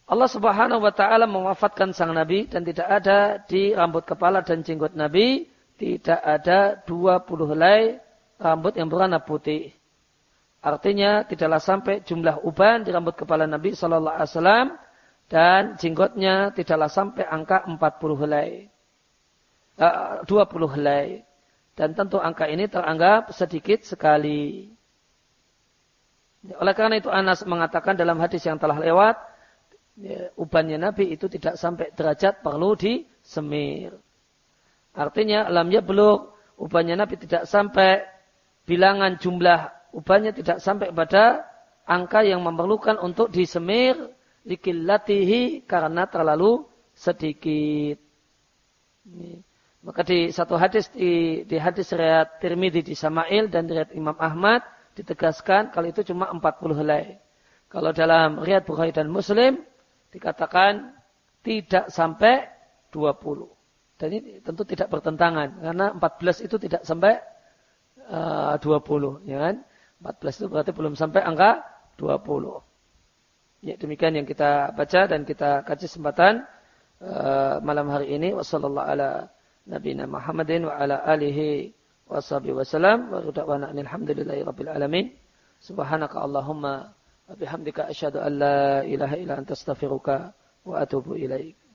Allah subhanahu wa ta'ala mewafatkan sang Nabi dan tidak ada di rambut kepala dan jenggot Nabi, tidak ada 20 helai rambut yang berwarna putih. Artinya tidaklah sampai jumlah uban di rambut kepala Nabi Shallallahu Alaihi Wasallam dan jenggotnya tidaklah sampai angka 40 helai, uh, 20 helai. Dan tentu angka ini teranggap sedikit sekali. Oleh karena itu Anas mengatakan dalam hadis yang telah lewat, ya, ubannya Nabi itu tidak sampai derajat perlu disemir. Artinya alamnya belum ubannya Nabi tidak sampai bilangan jumlah ubannya tidak sampai pada angka yang memerlukan untuk disemir likillatihi karena terlalu sedikit. Maka di satu hadis di, di hadis riwayat Tirmidzi di Samail dan riwayat Imam Ahmad ditegaskan kalau itu cuma 40 helai. Kalau dalam riwayat Bukhari dan Muslim dikatakan tidak sampai 20. Dan ini tentu tidak bertentangan karena 14 itu tidak sampai uh, 20, ya kan? 14 itu berarti belum sampai angka 20. Ya, demikian yang kita baca dan kita kaji kesempatan uh, malam hari ini. Wassallallahu ala nabiyina Muhammadin wa ala alihi wa sahbihi wasallam. Wa da'wana alhamdulillahi rabbil alamin. Subhanaka Allahumma wa bihamdika asyhadu an la ilaha illa anta astaghfiruka wa atubu ilaik.